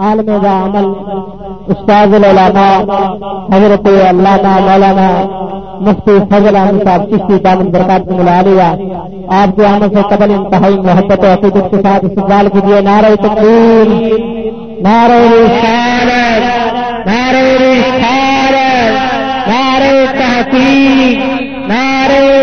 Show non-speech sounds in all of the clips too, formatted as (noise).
عالم دا عمل استاد العلماء، حضرت علامہ مولانا مفتی فضل احمد صاحب چشتی دامن برکات کو ملا لیا آپ کے عمل سے قبل انتہائی محبت و عقیدت کے ساتھ استقبال کیجیے نعرہ تکبیر، نعرہ رسالت نعرہ رسالت، نعرہ تحقیق، نعرہ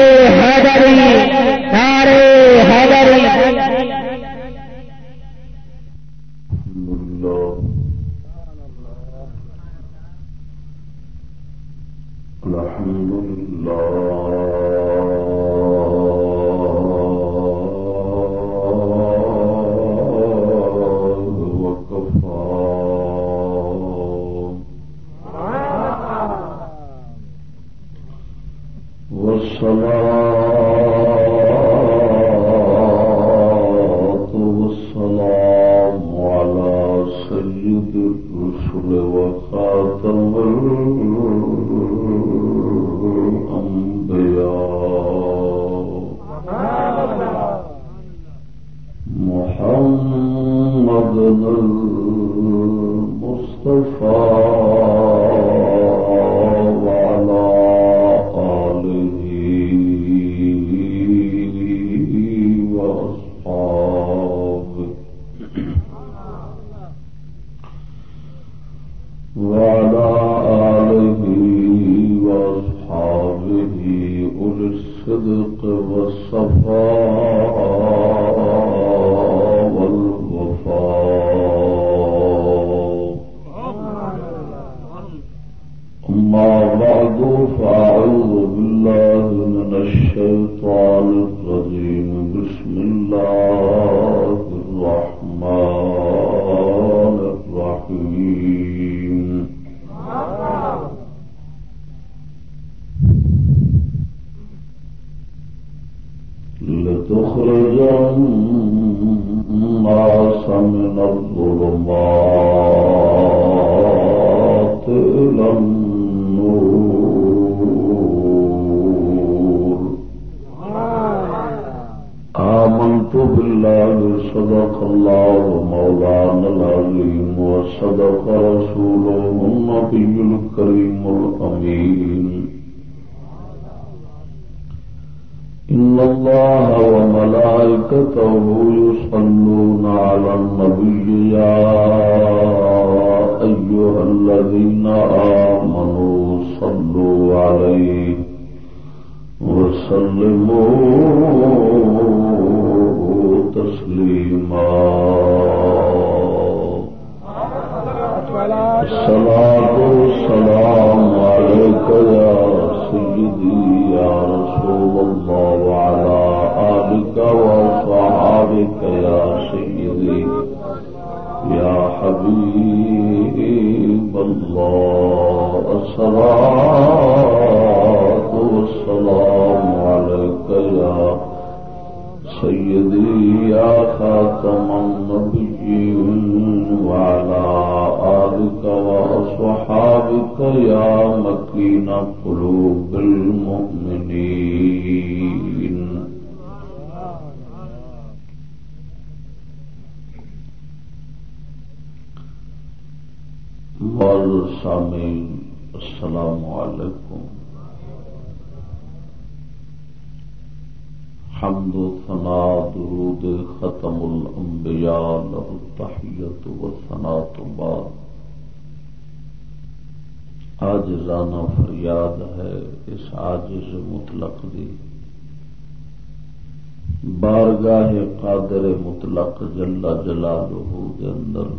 بارگاہ قادر مطلق جلا جلالہ کے اندر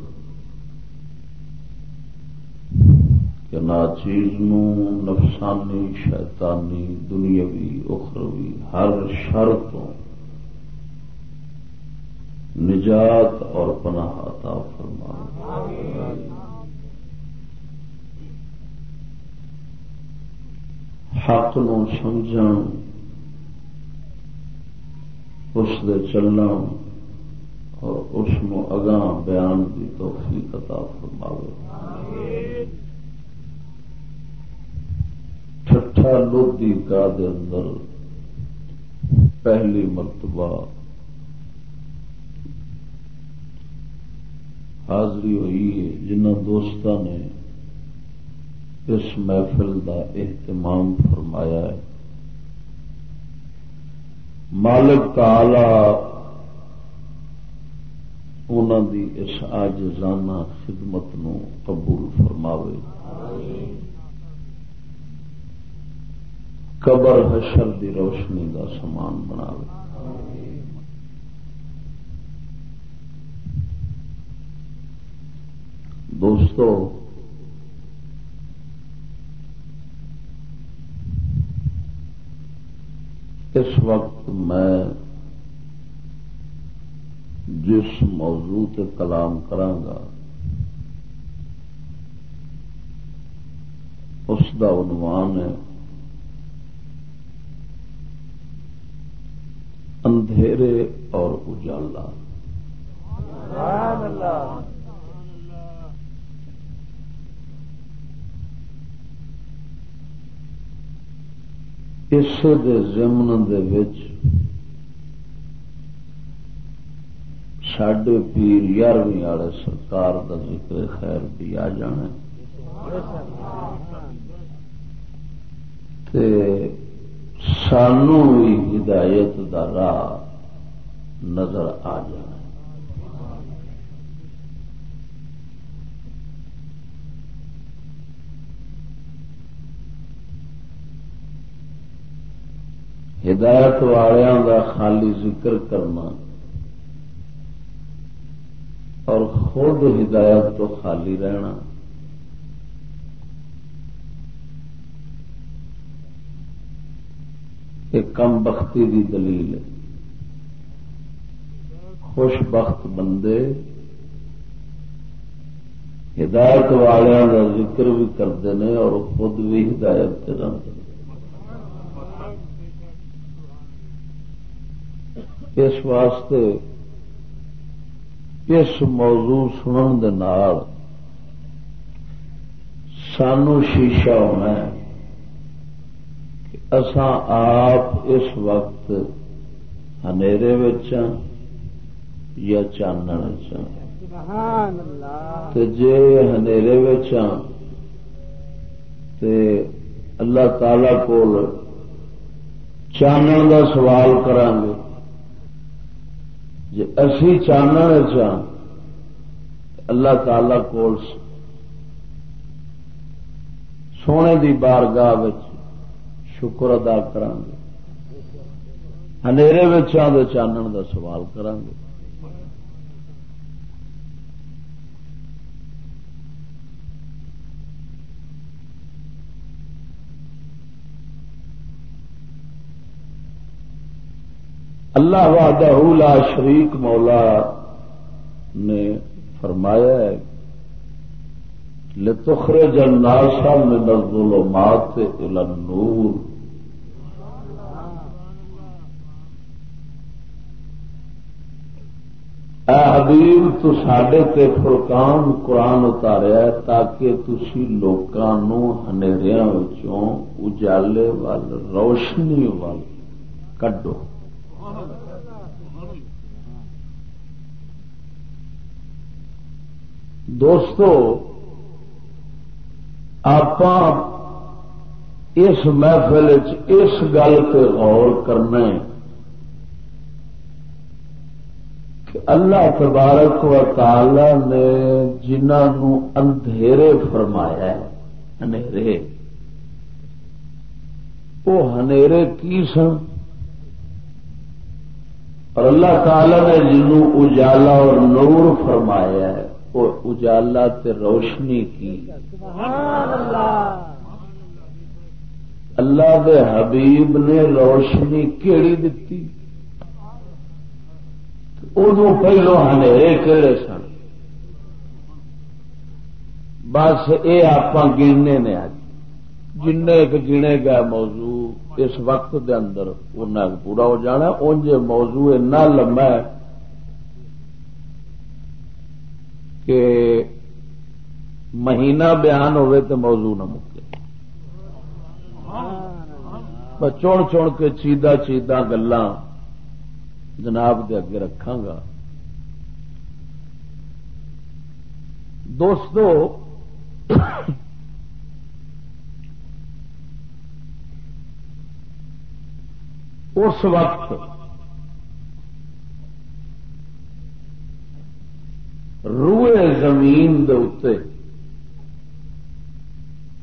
کہ ناچیز نفسانی، شیطانی، دنیاوی، اخروی، ہر شر تو نجات اور پناہ عطا فرما حق نو اس دے چلنا اور اس اگاں بیان کی توفیق عطا فرماوے۔ ٹھٹا لودی کا دے اندر پہلی مرتبہ حاضری ہوئی ہے جنہ دوست نے اس محفل کا اہتمام فرمایا ہے۔ مالک تعالی انہوں دی اس آجزانہ خدمت نو قبول فرماوے۔ قبر حشر دی روشنی کا سامان بناوے۔ دوستو اس وقت میں جس موضوع تے کلام کرانگا اس کا عنوان ہے اندھیرے اور اجالا۔ اس زمن سڈے پیر یارویں والے سرکار کا ذکر خیر بھی آ جانا سانو بھی ہدایت کا راہ نظر آ جانا ہدایت والوں کا خالی ذکر کرنا اور خود ہدایت تو خالی رہنا۔ ایک کم بختی کی دلیل ہے۔ خوش بخت بندے ہدایت والوں کا ذکر بھی کرتے ہیں اور خود بھی ہدایت رہتے ہیں اس واسطے اس موضوع سنن سانو شیشہ ہونا ہے کہ اسان آپ اس وقت ہنیرے یا چانن جے ہنیرے اللہ تعالی کول چانن کا سوال کرانگے جی اسی چاہنا چاہ اللہ تعالی کو سونے دی بارگاہ شکر ادا کران گے ہیں تو چانن دا سوال کران گے اللہ وحدہ لا شریک مولا نے فرمایا ہے لتخرج الناس من الظلمات الى النور۔ اے حبیب، تو سڈے تے فرقان قرآن اتاریا تاکہ تھی لوگوں ہنیریا اجالے وال، روشنی وال کڈو۔ دوستو آپ اس محفل اس گل پہ غور کرنا کہ اللہ تبارک و تعالی نے جنہوں اندھیرے فرمایا ہے وہ ہنیرے کی سن؟ اور اللہ تعالی نے جنوں اجالا اور نور فرمایا ہے، وہ اجالا تے روشنی کی۔ اللہ دے حبیب نے روشنی کیڑی دتی؟ ادو پہلو ہنیرے کہڑے سن۔ بس یہ آپ گننے نے اج جن گنے گا موضوع اس وقت دے اندر ان پورا ہو جانا انج موضوع اتنا لمبا ہے کہ مہینہ بیان ہوئے تو موضوع نہ مکے۔ چون چون کے چیدہ چیدہ گلا جناب دے اگے رکھا گا۔ دوستو اس وقت روئے زمین دے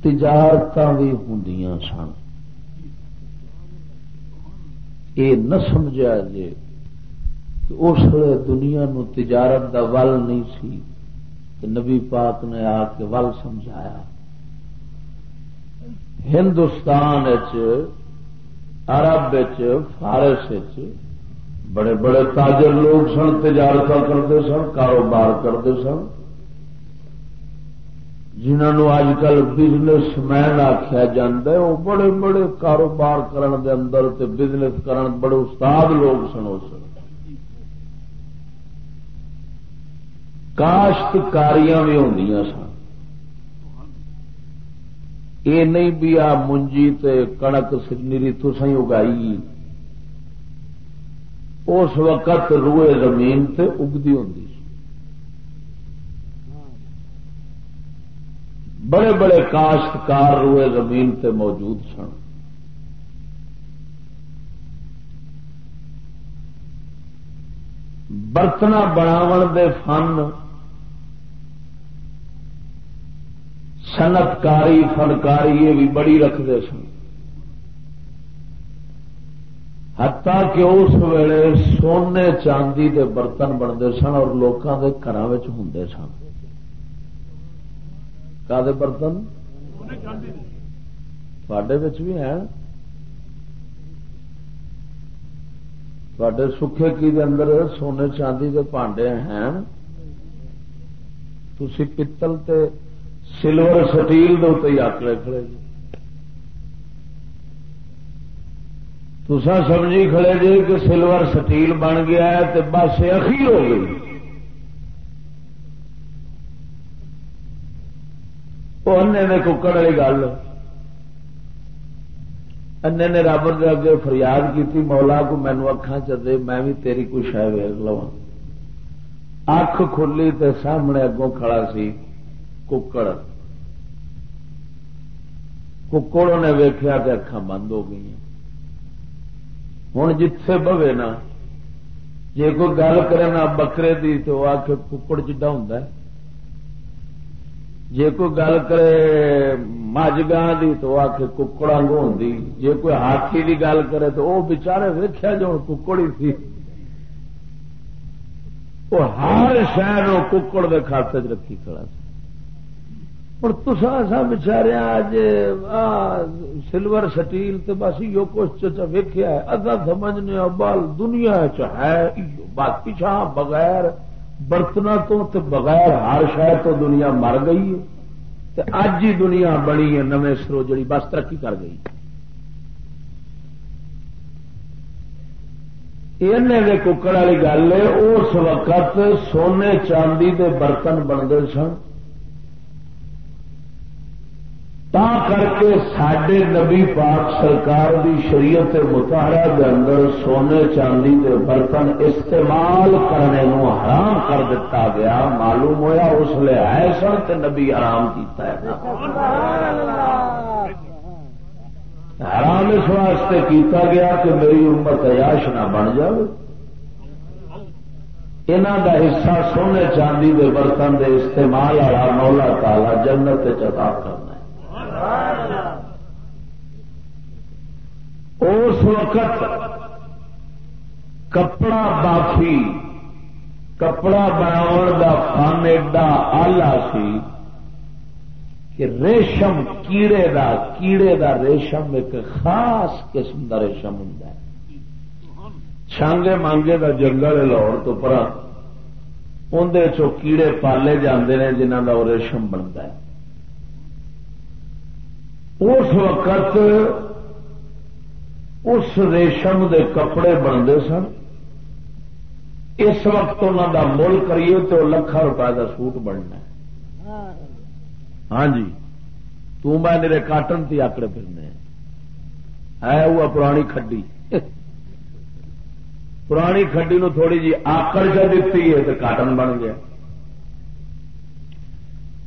تجارت بھی ہوں سن۔ یہ نہ سمجھا جے کہ اس دنیا نو تجارت دا ول نہیں سی نبی پاک نے آ کے ول سمجھایا۔ ہندوستان عرب فارس بڑے بڑے تاجر لوگ سن تجارت کرتے سن، کاروبار کرتے سن۔ جنہوں اج کل بزنس مین آخیا جا وہ بڑے بڑے کاروبار کرن دے اندر تے بزنس کرن بڑے استاد لوگ سن اس کاشتکاریاں بھی ہوں سن۔ یہ نہیں بھی آ منجی تے کنک تسائی اگائی۔ اس وقت روئے زمین تے اگتی ہوں بڑے بڑے کاشتکار روئے زمین تے موجود سن۔ برتنا بناو دے فن سنتکاری فنکاری یہ بھی بڑی رکھتے سن۔ ہتا کہ اس ویلے سونے چاندی دے برتن بنتے سن اور لوگوں کے گھر ہوں سن۔ کا برتن؟ تھے بھی ہیں۔ سکھے کی دے اندر سونے چاندی کے پانڈے ہیں۔ تھی پتل تے سلور سٹیل دے آکڑے کھڑے جی۔ تسا سمجھی کھڑے جی کہ سلور سٹیل بن گیا ہے تو بس اخیر ہو گئی۔ نے ککڑ والی گل۔ انے نے رب دے اگے فریاد کی مولا کو مینو اکھان چے میں بھی تیری کچھ ہے ویگ لوا اکھ کھلی تے سامنے اگوں کھڑا سی۔ ککڑ۔ ککڑوں نے ویخیا کہ اکھان بند ہو گئی ہوں جتھے بوے نا جی کوئی گل کرے نا بکرے دی تو آ کے ککڑ چڈا ہوں جی کوئی گل کرے مجگاں دی تو آ کے ککڑ آگ ہوں جی کوئی ہاتھی دی گل کرے تو وہ بچارے ویخیا جو ککڑ ہی تھی وہ ہر شہر ککڑ کے کھاتے چ رکھی کھڑا سی۔ اور تسا ایسا بچارے اج سلور سٹیل تو بس یہ کچھ ویکیا ہے۔ ادا سمجھنے بال دنیا ہے باقی بغیر برتنا تو تے بغیر ہر شہر تو دنیا مر گئی ہے۔ اج ہی دنیا بنی ہے، نویں سرو جڑی بس ترقی کر گئی۔ یہ ککڑ والی گل ہے، اس وقت سونے چاندی دے برتن بنتے سن۔ تا کر کے سڈے نبی پاک سرکار دی شریعت متحرہ دے اندر سونے چاندی دے برتن استعمال کرنے نو حرام کر دیتا گیا معلوم ہویا اس لیے آئے سن تے نبی حرام کیتا ہے حرام اس واسطے کیتا گیا کہ میری امت عیاش نہ بن جائے انہوں دا حصہ سونے چاندی دے برتن دے استعمال والا مولا تالا جنت چتا کرنا اس وقت کپڑا بافی کپڑا بناؤ کا فن ایڈا آلہ سی کہ ریشم کیڑے دا کیڑے دا ریشم ایک خاص قسم دا ریشم ہوں چھانگے مانگے دا جنگل لاہور تو پرا اندر چو کیڑے پالے جاندے ہیں جنہ دا وہ ریشم بنتا ہے۔ اس وقت اس ریشم دے کپڑے بنتے سن۔ اس وقت انہوں کا مل کریے تو لکھان روپئے کا سوٹ بننا ہاں جی میرے کاٹن تی آکڑے پھرنے ہے وہ پرانی کھڈی۔ پرانی کھڈی نو تھوڑی جی آکڑ چ دیتی ہے تو کاٹن بن گیا۔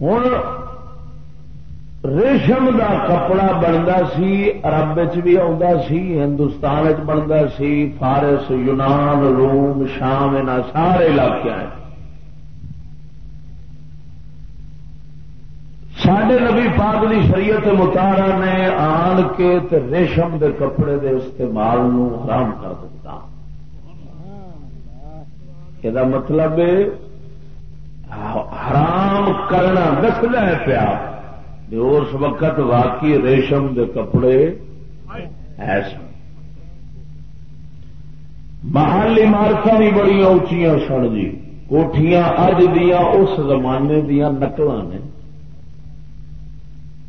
ہوں ریشم دا کپڑا بنتا سی ارب بھی سی، ہندوستان بنتا سی، فارس، یونان، روم، شام ان سارے علاقے سڈے نبی پاک کی شریعت متارا نے آن کے ریشم دے کپڑے دے استعمال نو حرام کر دتا۔ یہ مطلب حرام کرنا دستا ہے پیا۔ اس وقت واقعی ریشم دے کپڑے ایسے محل عمارت بھی بڑی اچیا سن جی۔ کوٹیاں اج دیا، اس زمانے دیا نقل نے۔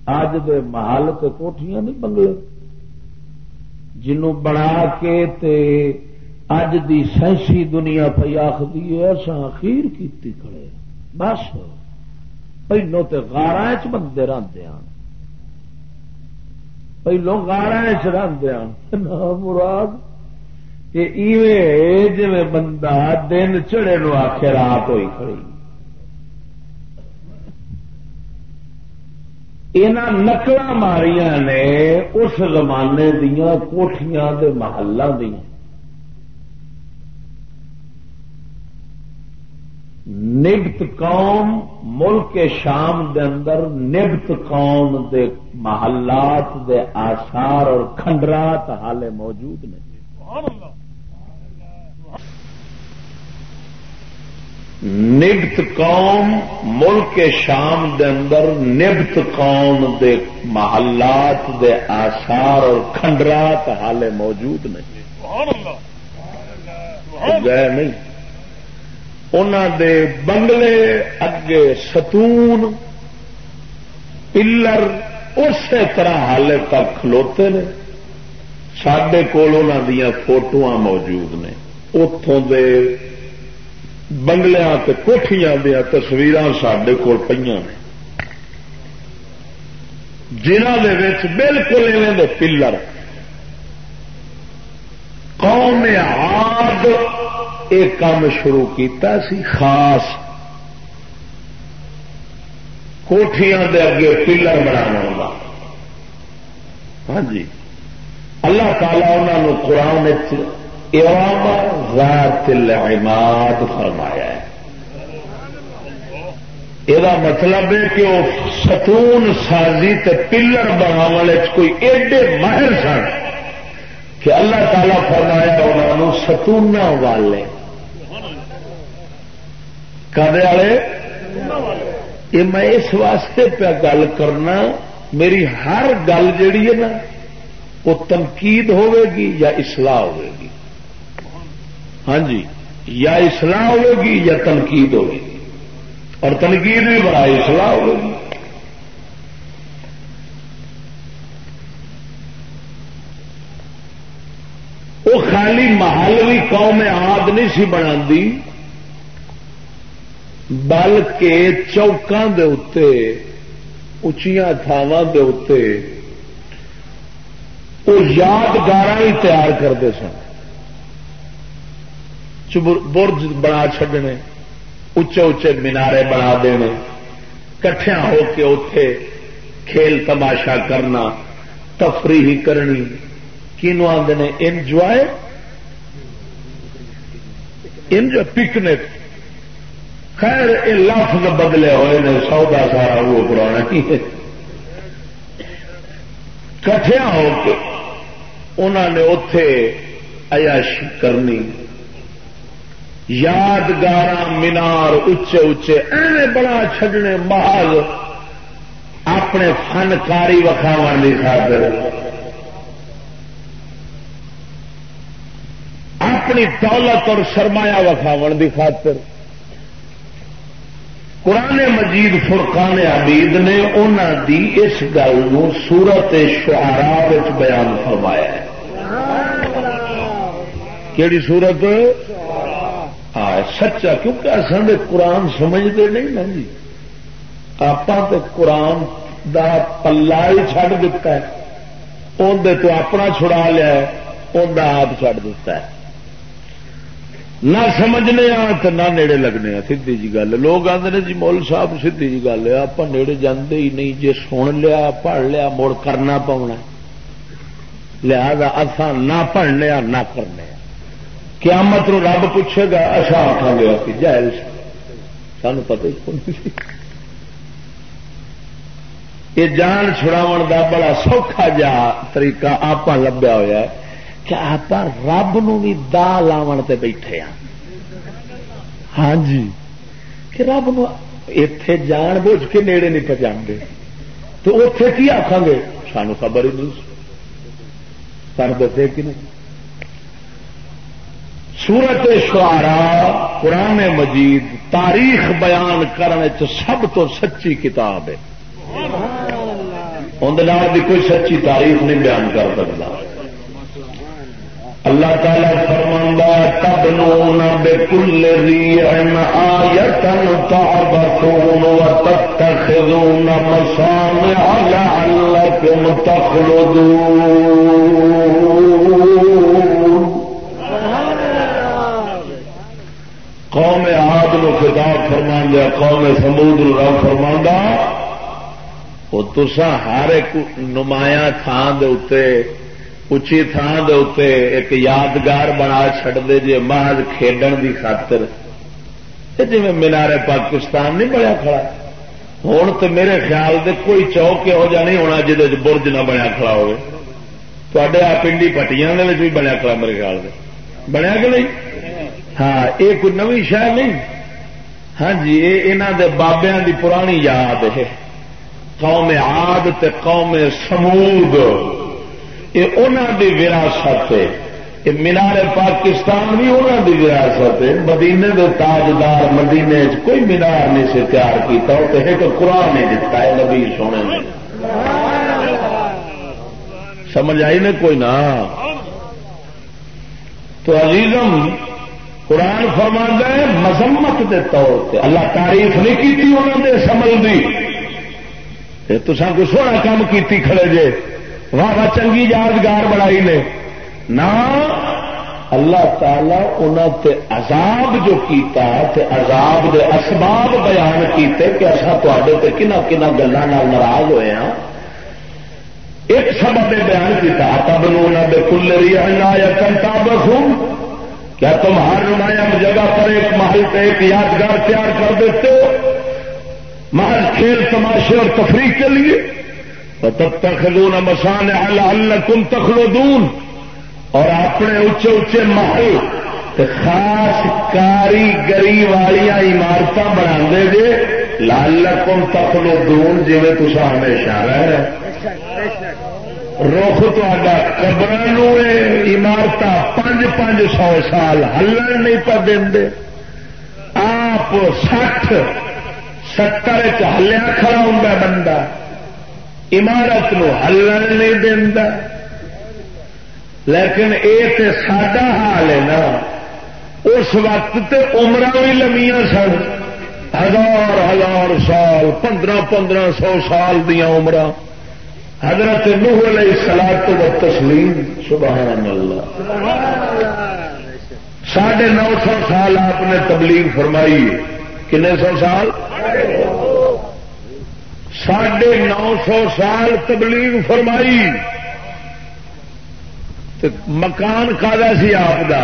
اج دے محل تے کوٹیاں نہیں بنگلے۔ جنوں بنا کے تے اج دی سائنسی دنیا پی آخری ایسا اخیر کی کھڑے بس۔ پہلو تو گارا چ بندے رہتے ہیں پہلو گارا چاہتے ہیں مراد جی بندہ دن چڑے نو آخ رات ہوئی کھڑی۔ ان نقل ماریاں نے اس زمانے دیا کوٹیاں دے محلہ دیا نبت قوم ملک شام دے اندر نبت قوم دے محلات دے آثار اور کھنڈرات حالے موجود نے۔ نبت قوم ملک شام دے اندر نبت قوم دے محلات دے آثار اور کھنڈرات حالے موجود نے۔ گئے نہیں۔ دے بنگلے اگے ستون پلر اسی طرح حالے تک کھلوتے نے۔ سڈے کول دیا فوٹو موجود نے۔ اتوں دے بنگلیا کوٹیاں دیا تصویر سڈے کول پہ جنہ بالکل ایویں پلر۔ قوم آد ایک کام شروع کیتا سی، خاص کوٹیاں دے اگے پلر بنا ہاں جی۔ اللہ تعالی انہوں قرآن غیر عماد فرمایا ہے۔ یہ مطلب ہے کہ وہ ستون سازی تے پلر بنا کوئی ایڈے ماہر سن کہ اللہ تعالی فرمایا انہوں ستونا والے کدے والے؟ یہ میں اس واسطے پہ گل کرنا، میری ہر گل جیڑی ہے نا، وہ تنقید ہوے گی یا اصلاح ہوے گی ہاں جی یا اصلاح ہوے گی یا تنقید ہوگی اور تنقید بھی بڑا اصلاح ہوگی وہ خالی محل بھی قوم آد نہیں سی بنا بلکہ چوکاں دے اتے اچیا تھاواں دے اتے وہ یادگار ہی تیار کرتے سن۔ برج بنا چڈنے اچے اچے مینارے بنا دینے کٹھیا ہو کے اتے کھیل تماشا کرنا، تفریح کرنی۔ کینو آدھے انجوائے؟ Enjoy, picnic. خیر، یہ لفظ بدلے ہوئے نے، سودا سارا وہ پرانا کی کٹیا ہو کے انہوں نے اتے عیاشی کرنی۔ یادگار مینار اچے اچے، ایویں بڑا چڈنے محل اپنے فنکاری وکھاو کی خاطر۔ اپنی دولت اور سرمایہ وکھاو کی خاطر۔ قرآن مجید فرقان حمید نے انہوں دی اس گل سورت شہرا بیان فرمایا ہے۔ کہڑی سورت؟ ہاں سچا، کیونکہ اصل قرآن سمجھتے نہیں نا جی۔ آپ تو قرآن دا پلا ہی چڑ دتا اندر تو اپنا چھڑا لیا ان آپ چڑ دتا ہے۔ نہ سمجھنے آ تو نہ نیڑے لگنے سی جی گل۔ لوگ آتے نے جی مول صاحب سی جی گل ہے آپ نیڑے جانے ہی نہیں جی سن لیا، پڑھ لیا، مڑ کرنا پاؤنا لہذا اصا نہ پڑھنے نہ کرنے قیامت نو رب پوچھے گا اچھا آخان گیا کہ جائل سان پتہ ہی یہ جان چھڑاو دا بڑا سوکھا جا طریقہ آپ لبیا ہوا ہے۔ کہ آپ رب نو بھی دا لاو تے بیٹھے ہاں۔ ہاں جی۔ کہ رب نو اتے جان بوجھ کے نیڑے نہیں پہنچا تو اتے کی آخان گے؟ سانو خبر ہی نہیں۔ سن دسے کہ نہیں۔ سورت شعرا قرآن مجید تاریخ بیان کرنے سب تو سچی کتاب ہے۔ اندر کوئی سچی تاریخ نہیں بیان کر سکتا اللہ تعالی فرماندہ تب نو نہ بے کل آیتن تعبتون و تتخذون مسامع تخلدون۔ قوم عاد نو خطاب فرمان دیا قوم سمود نو فرماندہ وہ تسا ہر ایک نمایاں تھان دے اتے اچھی تھان دے ایک یادگار بنا چڈتے جی محض کھیڈن دی خاطر جی مینارے پاکستان نہیں بنیا کھڑا ہوں تو میرے خیال دے کوئی چوک یہو جہ نہیں ہونا جہد برج نہ بنیا کھڑا ہوئے تے آ پنڈی پٹیاں بھی بنیا کھڑا میرے خیال سے بنیا کہ نہیں ہاں یہ کوئی نو شہر نہیں ہاں جی یہ دے بابیا دی پرانی یاد ہے قوم عاد تے قوم سمود یہ انہوں کی وراثت ہے۔ یہ مینار پاکستان بھی انہوں کی وراثت ہے۔ مدینے کے تاجدار مدینے کوئی مینار نہیں سے تیار کیا تو ایک قرآن نے دتا ہے نبی سونے نے۔ سمجھ آئی نے کوئی نہ تو عزیزم، قرآن فرما ہے مذمت کے طور پہ اللہ تعریف نہیں کی انہوں نے سمجھ دی۔ تو کوئی سونا کام کیتی کھڑے جے۔ واہ واہ چنگی یادگار بڑائی نے۔ نہ اللہ تعالی انہوں تے عذاب جو کیتا تے عذاب دے اسباب بیان کیتے کہ اصا تے کنا کنا گلوں ناراض ہوئے ہیں ایک سبب بیان کیتا تب نو بے کل ریا کنتا بسوں کیا تم ہر نمایاں جگہ پر ایک محل پہ ایک یادگار تیار کر دیتے ہو؟ محل کھیل تماشے اور تفریح کے لیے۔ تب تخلون مسان اللہ کم تخلدون اور اپنے اچے اچے محل خاص کاریگری والی عمارت بنا گے لال کم تخلو دون جی تصا ہمیشہ رہ رخ تا قبر عمارت پانچ پانچ سو سال ہلن نہیں پہ دے آپ سٹھ ستر چلیا کھڑا ہوں بندہ۔ عمارت نو ہلن نہیں دینا لیکن یہ تو سڈا حال ہے نا، اس وقت تے عمر بھی لمیاں سن۔ ہزار ہزار سال، پندرہ پندرہ سو سال دیا عمر حضرت نوح علیہ سلاد تو تسلیم، سبحان اللہ۔ ساڑھے نو سو سال آپ نے تبلیغ فرمائی کنے سو سال؟ ساڑھے نو سو سال تبلیغ فرمائی مکان کا سی آپ دا۔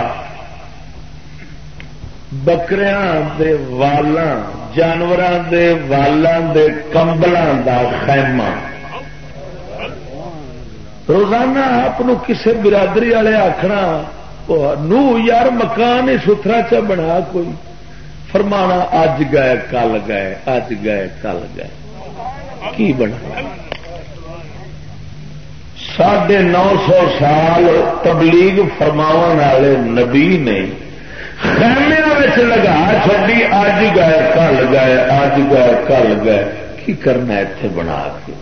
دے والاں، جانوراں دے والاں دے کمبلاں دا خیمہ۔ روزانہ آپ کسے برادری والے آخنا نو یار مکان ہی ستھرا چا بنا کوئی۔ فرمانا، اج گئے، کل گئے، اج گئے، کل گئے۔ کی بنا؟ ساڑھے نو سو سال تبلیغ فرما والے نبی نے خیمیا لگا چڈی اج گئے، کل گئے اج گئے، کل گئے۔ کی کرنا اتے بنا کے؟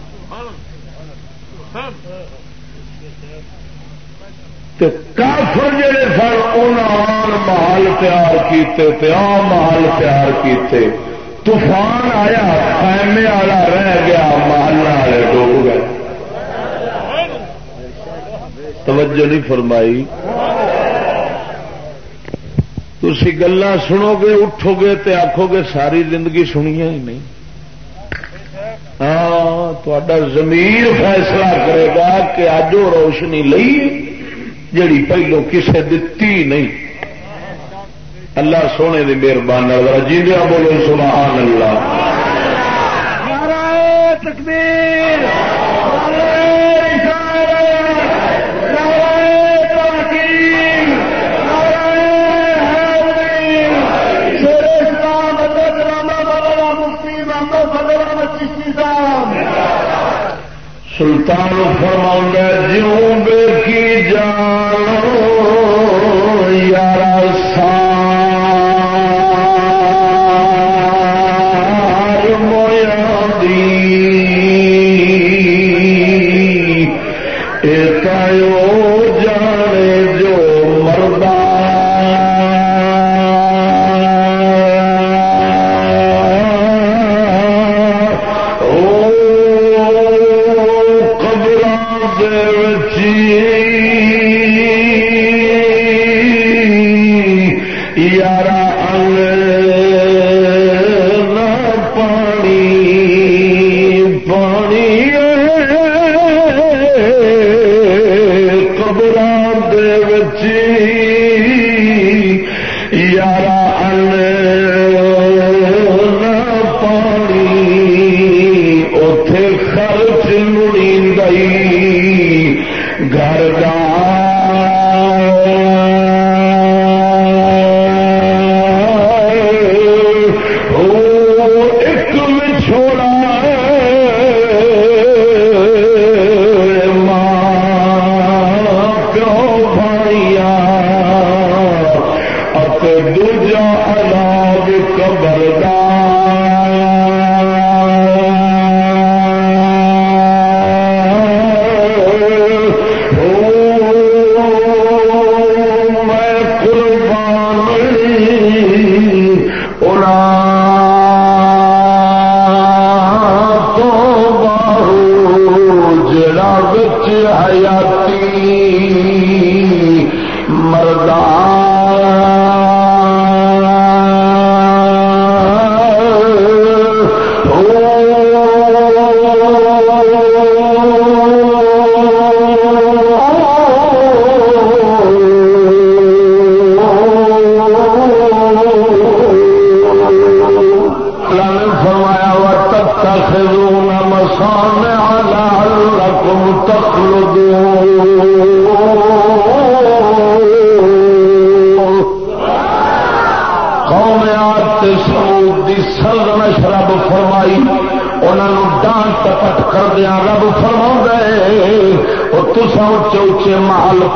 کافر جڑے سن ان محل تیار کیتے آ محل تیار کیتے۔ طوفان آیا خیمے والا رہ گیا محلہ والے ڈوب گئے۔ توجہ نہیں فرمائی۔ تھی گلا سنو گے اٹھو گے تو آخو گے ساری زندگی سنیا ہی نہیں۔ ہاں زمیر فیصلہ کرے گا کہ اج وہ روشنی لئی جڑی پہلو کسے دتی نہیں۔ اللہ سونے کی مہربانی جی بولو سبحان اللہ تکبیر۔ سلطان فرما جیوں بے کی جان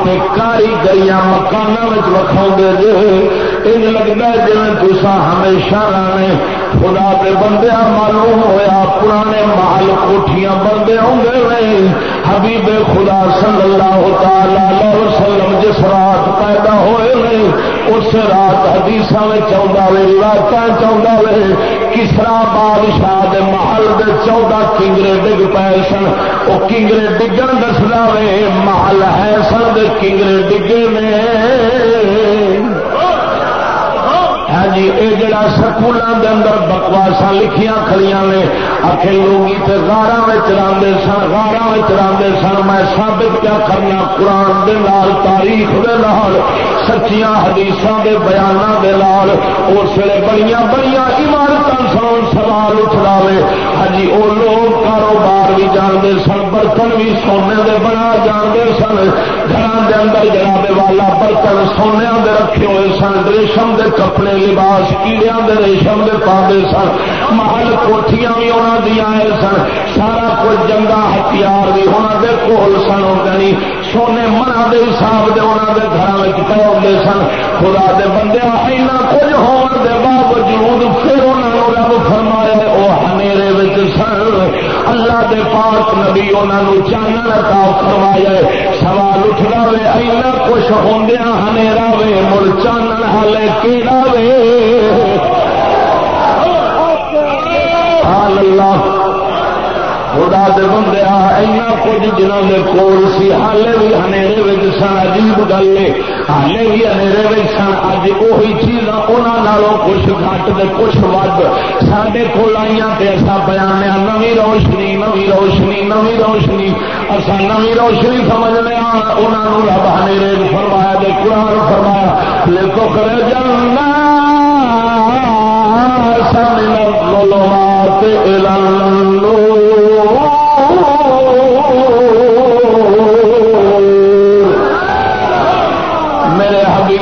اپنی کاریگری مکان وکھا لگتا ہے جی تسا ہمیشہ رہنے خدا کے بندے معلوم ہوا پرانے محل کوٹیاں بندے ہوں گے نہیں حبیب خدا صلی اللہ تعالی وسلم جس رات پیدا ہوئے نہیں اس رات حدیث چاہتا ہوئے راتیں چاہتا ہوئے کسرا بادشاہ محل دے چودہ کنگرے ڈگ پائے سن؟ وہ کنگرے ڈگن دسدا وے، محل ہے سن دے کنگرے ڈگے میں ہاں جی یہ جڑا سکولوں کے اندر بکواسا لکھیاں کھڑیاں نے آخر لوگ گارا چلانے سن گارا چلانے سن، میں ثابت کیا کرنا، قرآن دے نال، تاریخ دے نال سچیاں حدیث کے بیان کے لال اس ویل بڑی بڑی عمارتوں سن سوال اٹھنا وے۔ ہاں ہجی وہ لوگ کاروبار بھی جانتے سن، برتن بھی سونے کے بنا جانتے سن۔ گھر کے اندر جناب والا برتن سونے کے رکھے ہوئے سن، ریشم کے کپڑے، لباس کیڑیا کے ریشم دے پاتے سن۔ محل کوٹیاں بھی انہوں دیا سن۔ سارا کچھ جنگا ہتھیار بھی انہوں کے کول سن گنی یعنی سونے منہ کے حساب سے انہوں کے گھر پہ ہوں سن۔ خدا دے بندے اینا کچھ ہون دے باوجود پھر انہوں نے رب فرمائے وہ ہنیرے سن۔ اللہ دے پاک نبی انہوں چانن عطا فرمایا سوال اٹھنا وے، اینا کچھ ہوندیا ہنیرا وے مل چان ہالے کیڑا وے؟ اللہ۔ خدا دے بندے اینا کچھ جنہوں نے کول سی ہالے بھی ہنیرے سن، عجیب گل ہے۔ ہالے بھی ہنیرے سن اج وہی چیز انہوں کچھ گھٹ دے کچھ ود سڈے کول آئی تو ایسا بیان نوی روشنی نوی روشنی نوی روشنی۔ اصا نوی روشنی سمجھنے انہوں رب ہنیرے فرمایا دے قرآن فرمایا، لکھو کرے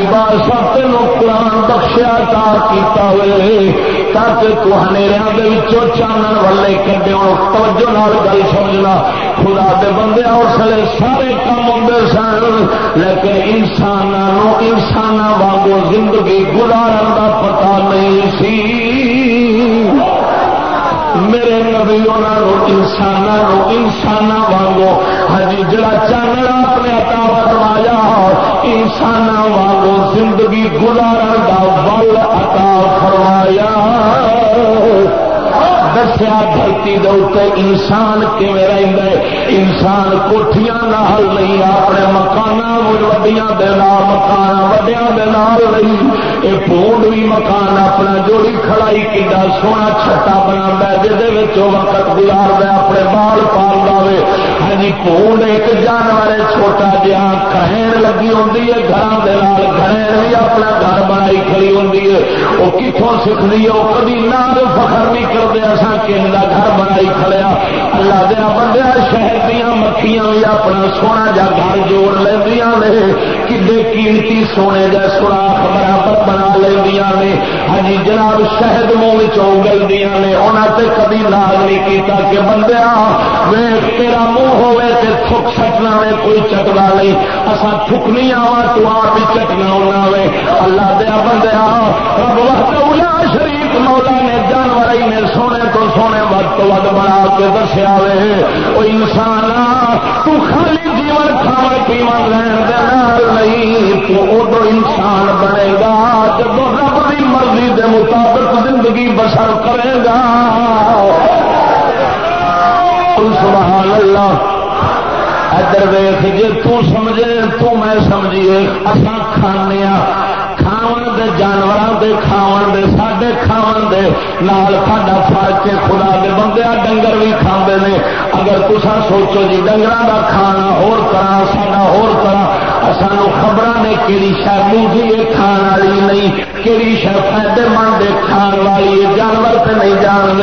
جانا سمجھ لو بخشیا تا کیتا ہوئے، تاکہ تو ہنیریا چانن والے کڈے توجہ نال گل سمجھنا خدا دے بندے اور سلے سارے کام ہوں سن، لیکن انسان انسان واگو زندگی گزارن کا پتا نہیں سی۔ میرے نبی انہوں انسان انسان وانگو۔ ہجی جڑا چاننا اپنے عطا فرمایا انسان وانگو زندگی گزارن کا بل عطا فرمایا۔ دسیا دھرتی دے انسان کیون انسان کوٹیاں نال نہیں اپنے مکان وڈیا مکان وڈیا نہیں یہ پونڈ بھی مکان اپنا جوڑی کھڑائی کھڑا سونا چھٹا بنا جہد وقت گزار اپنے بال پال دے ہاں جی پونڈ ایک جانور چھوٹا جہا کہن لگی ہوں گھر گھر بھی اپنا گھر بنائی کھڑی ہوں وہ کتوں سیکھتی ہے؟ وہ کبھی نہ فخر نہیں کرتے اصا کن کا گھر بنائی کھڑیا۔ اللہ دیا بندہ شہر دیا مکھیاں بھی اپنا سونا جا گھر جوڑ لیا کھے قیمتی سونے جا سوراخ برابر بنا لیا نے۔ ہاں جی، جناب شہد منہ چلتی نے۔ انہوں نے کبھی لاگ نہیں کیتا کہ بندیا، ویخ تیرا منہ ہوے تے تھک سٹنا وے کوئی چٹنا نہیں۔ اصا تھکنی آوا تو آپ ہی چٹنا ہونا وے۔ اللہ دیا بندیا، رب وقت شریف مولا نے جانور نے سونے تو سونے ود تو ود بنا کے دسیا وے، وہ انسان تو خالی جیون کھانا پیوا لین نہیں، تو ادو انسان بنے گا جب رب کی مرضی دے مطابق زندگی بسر کرے گا۔ سبحان اللہ۔ ادھر ویخ جی تمجے تو میں سمجھیے اصا کھانے کھاون دے جانوروں دے کھاون دے، ساڈے کھاون دے نال ساڈا فرق ہے۔ خدا دے بندے ڈنگر بھی کھاندے نے۔ اگر تسا سوچو جی ڈنگر دا کھانا ہور طرح، ساڈا ہور طرح سانو خبر نے کہڑی شہ موجی کھان والی نہیں کہڑی شہ فائدے مند کھان والی جانور سے نہیں جان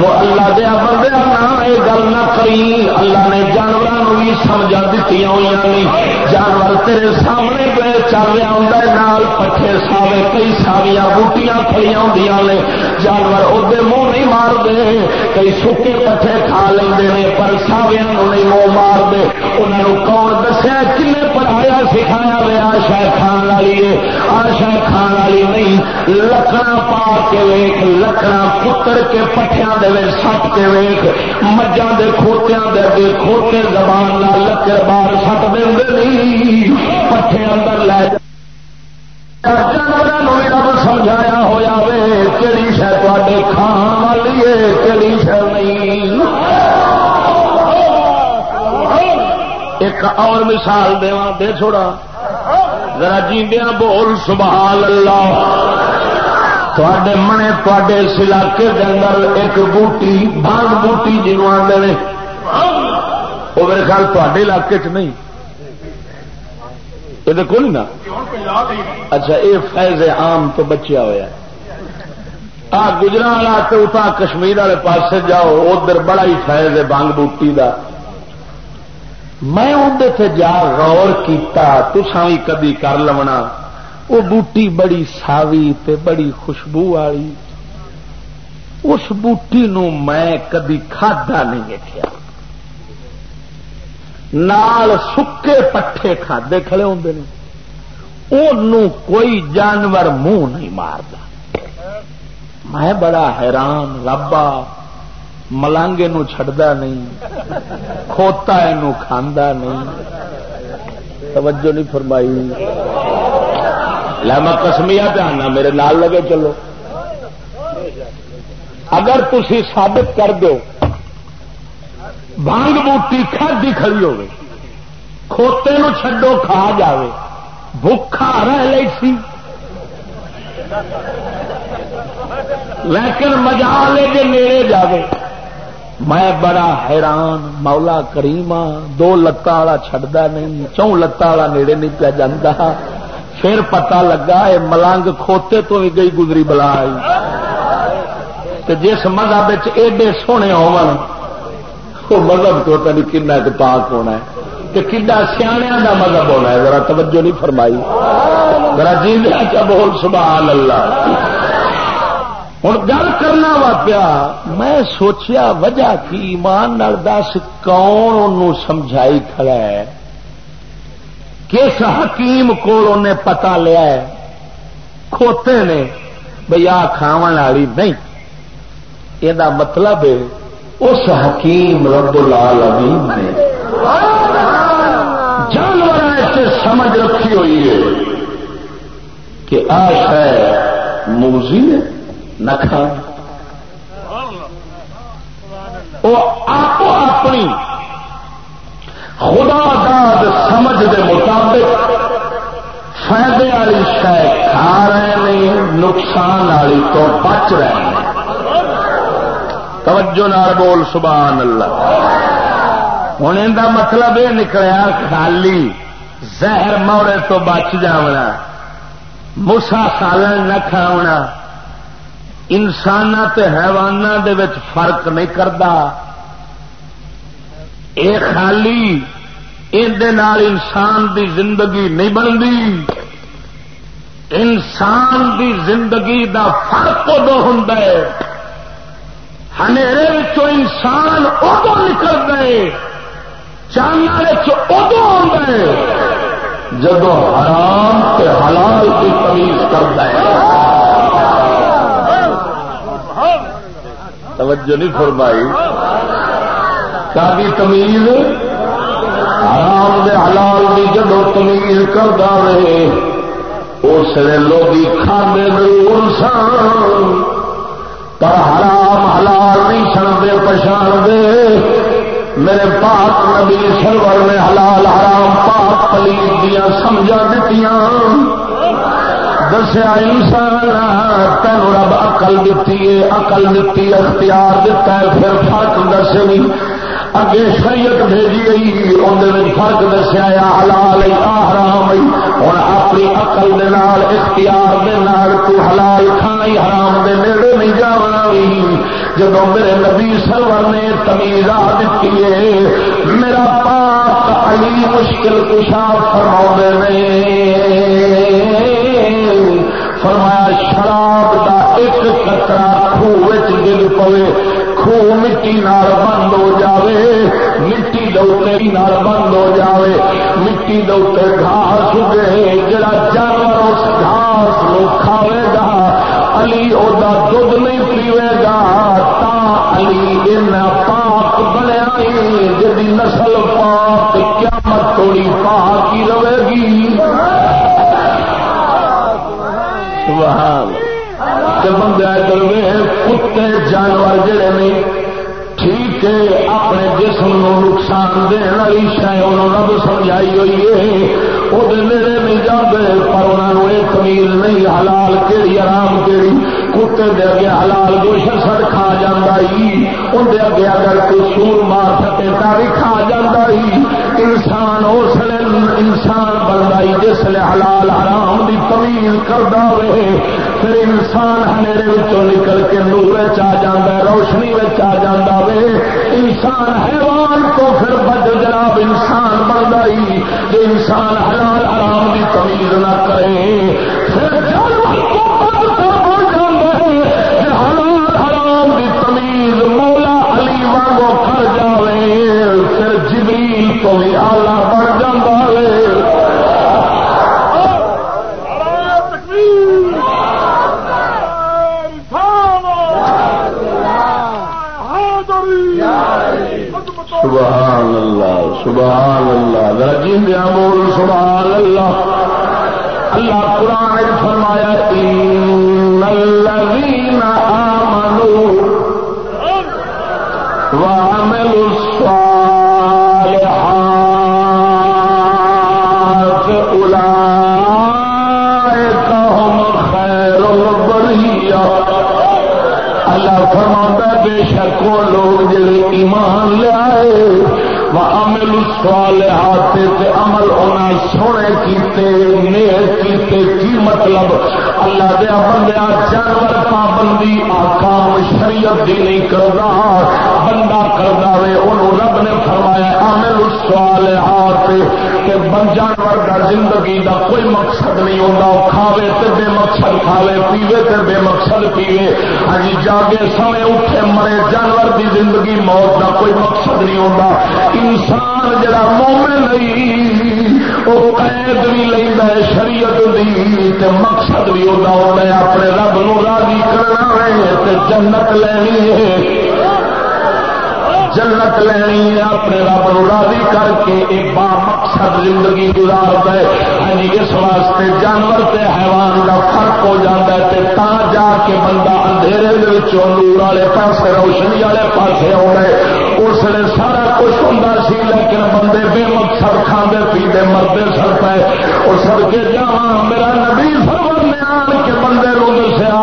وہ اللہ دیا بندے نہ یہ گل نہ کری، اللہ نے جانوروں بھی سمجھا دیتی ہوئی نہیں جانور تیرے سامنے پہ چل رہا ہوں نال پٹھے ساوے، کئی ساویاں بوٹیاں کھڑی ہوں نے جانور ادھر منہ نہیں مار دے کئی سکے پٹھے کھا لیں پر ساویا نہیں منہ مار دے انہوں کون دسیا کن پڑھایا، سکھایا گیا شہ کھان والی ہے۔ آشا کھان والی نہیں لکڑا پا کے ویخ لکڑا پتر کے پٹھیا دے سٹ کے ویخ مجھا دے کھوتیا دے اگے کھوتے زبان لا لکڑ باہر سٹ دیں نہیں۔ پٹھے اندر لے جانوروں رب سمجھایا ہوا وے کہڑی شہ تے کھان والی ہے کہڑی شہ نہیں۔ ایک اور مثال دے دے چھوڑا۔ ذرا جیندیا بول، سبحان اللہ۔ تے منے تے اس علاقے کے اندر ایک بوٹی بانگ بوٹی جنوب آدھے وہ میرے خیال تے علاقے چ نہیں۔ یہ دیکھو نا۔ اچھا یہ فیض عام تو بچیا ہوا آ گجرا والا تو کشمیر والے پاس جاؤ، ادھر بڑا ہی فیض ہے بانگ بوٹی کا میں اندر جا غور کیتا تسا بھی کدی کر لونا۔ وہ بوٹی بڑی ساوی تے بڑی خوشبو والی۔ اس بوٹی نو میں کدی کھادا نہیں دیکھا نال سکے پٹھے کھادے کھڑے ہوں کوئی جانور منہ نہیں مارتا میں بڑا حیران، ربا ملانگے نو چھڑدا نہیں، کھوتا یہ کھانا نہیں۔ توجہ نہیں فرمائی۔ میں کسمیا پہنا میرے نال لگے چلو۔ اگر تھی ثابت کر دو بانگ بوٹی کھادی کھڑی ہوگی کھوتے نو چھڈو، کھا جاوے۔ بھوکھا رہ لئی سی۔ لیکن مزا لے کے نیڑے جاوے۔ میں بڑا حیران، مولا کریم دو لتان والا چڈتا نہیں چون لتان والا نیڑے نہیں پیا جانا پھر پتا لگا یہ ملنگ کھوتے تو بھی گئی گزری بلا آئی جس مذہب ایڈے سونے ہو مذہب تو کن پاک ہونا ہے۔ کہ کنا سیاح کا مذہب ہونا ہے۔ ذرا توجہ نہیں فرمائی۔ ذرا جی بول، سبحان اللہ۔ ہوں گل کرنا وا پیا۔ میں سوچیا وجہ کی ایمان دس کون ان سمجھائی کھڑا ہے۔ کس حکیم کو پتا لیا ہے؟ کھوتے نے۔ بھائی آ کھاو والی نہیں۔ یہ مطلب اس حکیم رب العالمین نے۔ جانور سمجھ رکھی ہوئی ہے کہ آش ہے موزی نہ وہ آپ اپنی خدا داد سمجھ دے مطابق فائدے والی شہ کھا رہے ہیں، نقصان والی تو بچ رہے ہیں۔ توجہ نال بول، سبحان اللہ۔ ہوں ان مطلب یہ نکلیا، خالی زہر موڑے تو بچ جاونا، مسا سالن نہ کھاونا۔ انسان حیوان فرق نہیں کرتا یہ خالی انسان دی زندگی نہیں بنتی۔ انسان دی زندگی دا فرق ادو ہوں انسان ادو نکل گئے چاند ادو آ جب حرام کے حلال کی تمیز کرتا ہے۔ توجہ نہیں فرمائی۔ کا تمیز۔ حرام دے حلال کی جب تمیز کرتا رہے۔ اس نے لوگ کھانے ضرور سن پر حرام حلال نہیں سنتے پچھاڑ دے میرے پاک نبی سرور نے حلال حرام پاک پلیت دیا سمجھا دیتی دسیا انسان تین رب اقل دیتی ہے اقل دیتی اختیار دیتا ہے، پھر فرق دسے اگے شریعت بھیجی گئی اندر فرق دسیا حلال حرام ہوں اپنی اقل دے نال، اختیار دے نال تو حلال کھائی حرام دے نیڑے نہیں جانا جب میرے نبی سرور نے تمیز آ دیتی ہے، میرا پاک علی مشکل کشا فرما نے۔ فرمایا، شراب کا ایک کترا خوہ گر پوے خوہ مٹی نال بند ہو جاوے، مٹی دے نال بند ہو جاوے، مٹی دے گھاس اگے، جڑا جانور اس گھاس کو کھاوے گا، علی او دا دھد نہیں پیوے گا، تا علی ان پاک بنیا جی نسل پاک قیامت تھوڑی پاک ہی رہے گی۔ سبحان بندہ کروے کتے، جانور جڑے نہیں، ٹھیک ہے، اپنے جسم نقصان دن والی شاید انہوں رب سمجھائی ہوئی ہے۔ وہ نیڑے نہیں جاتے پر انہوں یہ تمیز نہیں، حلال کہڑی آرام کہڑی کتے دے اگے حلال گوشت سڑ کھا جانا اندر اگے اگر کوئی سور مار سکے تا بھی کھا جانا انسان اس انسان بنتا جس لیے حلال حرام کی تمیز کرتا رہے پھر انسان ہنیرے نکل کے نور چ روشنی آ جا انسان حیوان کو پھر بد جناب انسان بن گئی جو انسان حلال آرام کی تمیز نہ کرے۔ پھر حلال حرام کی تمیز مولا علی واگو کر جائے پھر جبریل کو بھی آلہ بڑھ جائے اللہ سبحان اللہ رجی دیا بول سبحان اللہ۔ اللہ قرآن فرمایا، ان الذین آمنوا وعملوا الصالحات أولئك هم خير البرية اللہ فرما بے شک وہ لوگ جڑے وعمل تے عمل انہاں سونے کیتے نیک کیتے، کی مطلب؟ اللہ دے بندیا جانور پابندی، آکام شریعت دی نہیں کردا، بندہ کردا وے، انہوں رب نے فرمایا، عمل الصالحات کہ جانور دا زندگی دا کوئی مقصد نہیں ہوتا وہ کھاوے تے بے مقصد کھاوے، پیوے تے بے مقصد پیوے۔ ہاں جی، جاگے سمے اٹھے مرے، جانور دی زندگی موت دا کوئی مقصد نہیں ہوتا انسان جڑا مومن نہیں، وہ قید بھی لینا ہے شریعت دی، تے مقصد بھی ہوتا ہوتا ہے اپنے رب نو راضی کرنا ہے، تے جنت لینی ہے۔ جنت لینی ہے، اپنے رب نو راضی کر کے ایک با مقصد زندگی گزار دے ہاں جی، اس واسطے جانور تے حیوان کا فرق ہو جاتا ہے تے تا جا کے بندہ اندھیرے نور والے پاسے، روشنی والے پاسے آنا اس لیے سارا کچھ ہوں سی، لیکن بندے بے مقصد کھانے پیتے مرد سر پے وہ سب کے جا میرا نبی سرور نے کے بندے کو دسیا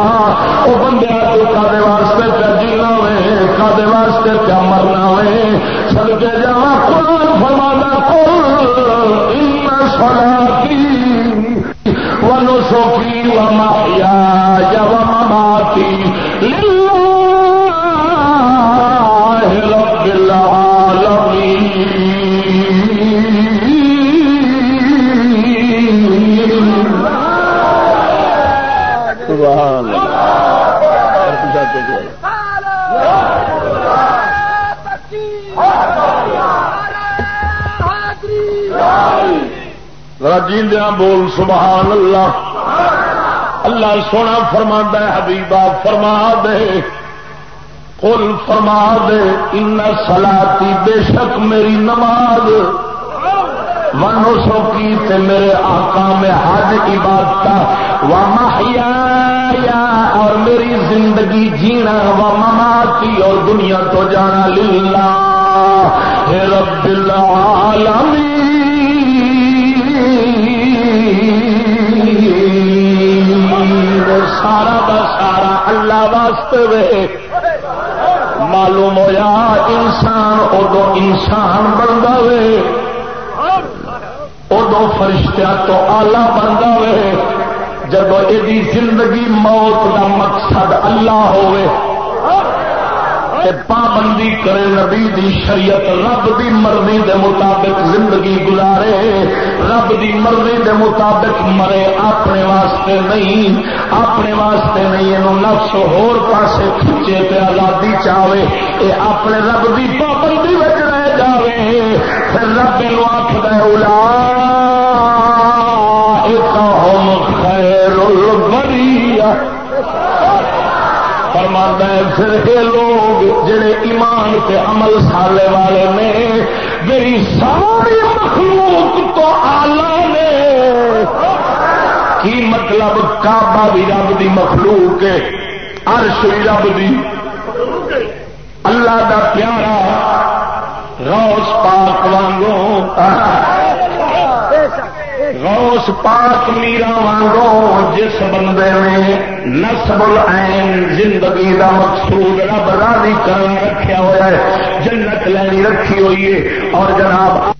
وہ بندے کدے واسطے پہ جینا وے کدے واسطے پہ مرنا وے سب کے جا قرآن فرمانا کل سلاتی ونو سوکی و مایا یا و مماتی جیندیا بول، سبحان اللہ۔ اللہ سونا فرما ہے، حبیبا فرما دے۔ قل فرما دے، ان سلاتی بے شک میری نماز۔ ونو سو کی تے میرے آقا میں حج عبادت و محیا اور میری زندگی جینا و مماتی اور دنیا تو جانا للہ۔ رب العالمین۔ سارا دا سارا اللہ واسطے وے۔ معلوم ہوا انسان ادو انسان بنتا وے۔ ادو فرشتہ تو آلہ بنتا وے۔ جب یہ زندگی موت کا مقصد اللہ ہوئے پابندی کرے نبی دی شریعت، رب دی مرضی دے مطابق زندگی گزارے۔ رب دی مرضی دے مطابق مرے، اپنے واسطے نہیں، اپنے واسطے نہیں یہ نفس ہور پاسے کھچے پہ آزادی چاہے یہ اپنے رب دی پابندی بچ رہ جائے پھر رب نو آخر الا خیر فرماتا ہے، پھر یہ لوگ جڑے ایمان کے عمل سالے والے نے، میری ساری مخلوق تو آلہ نے. کی مطلب کعبہ بھی رب دی مخلوق ہے، عرش بھی رب دی۔ اللہ دا پیارا روس پاک وانگوں اس پاک میرا وانگو جس بندے میں نسب العین زندگی دا مقصود رب راضی کرنا رکھا ہوا ہے، جنت لینی رکھی ہوئی ہے۔ اور جناب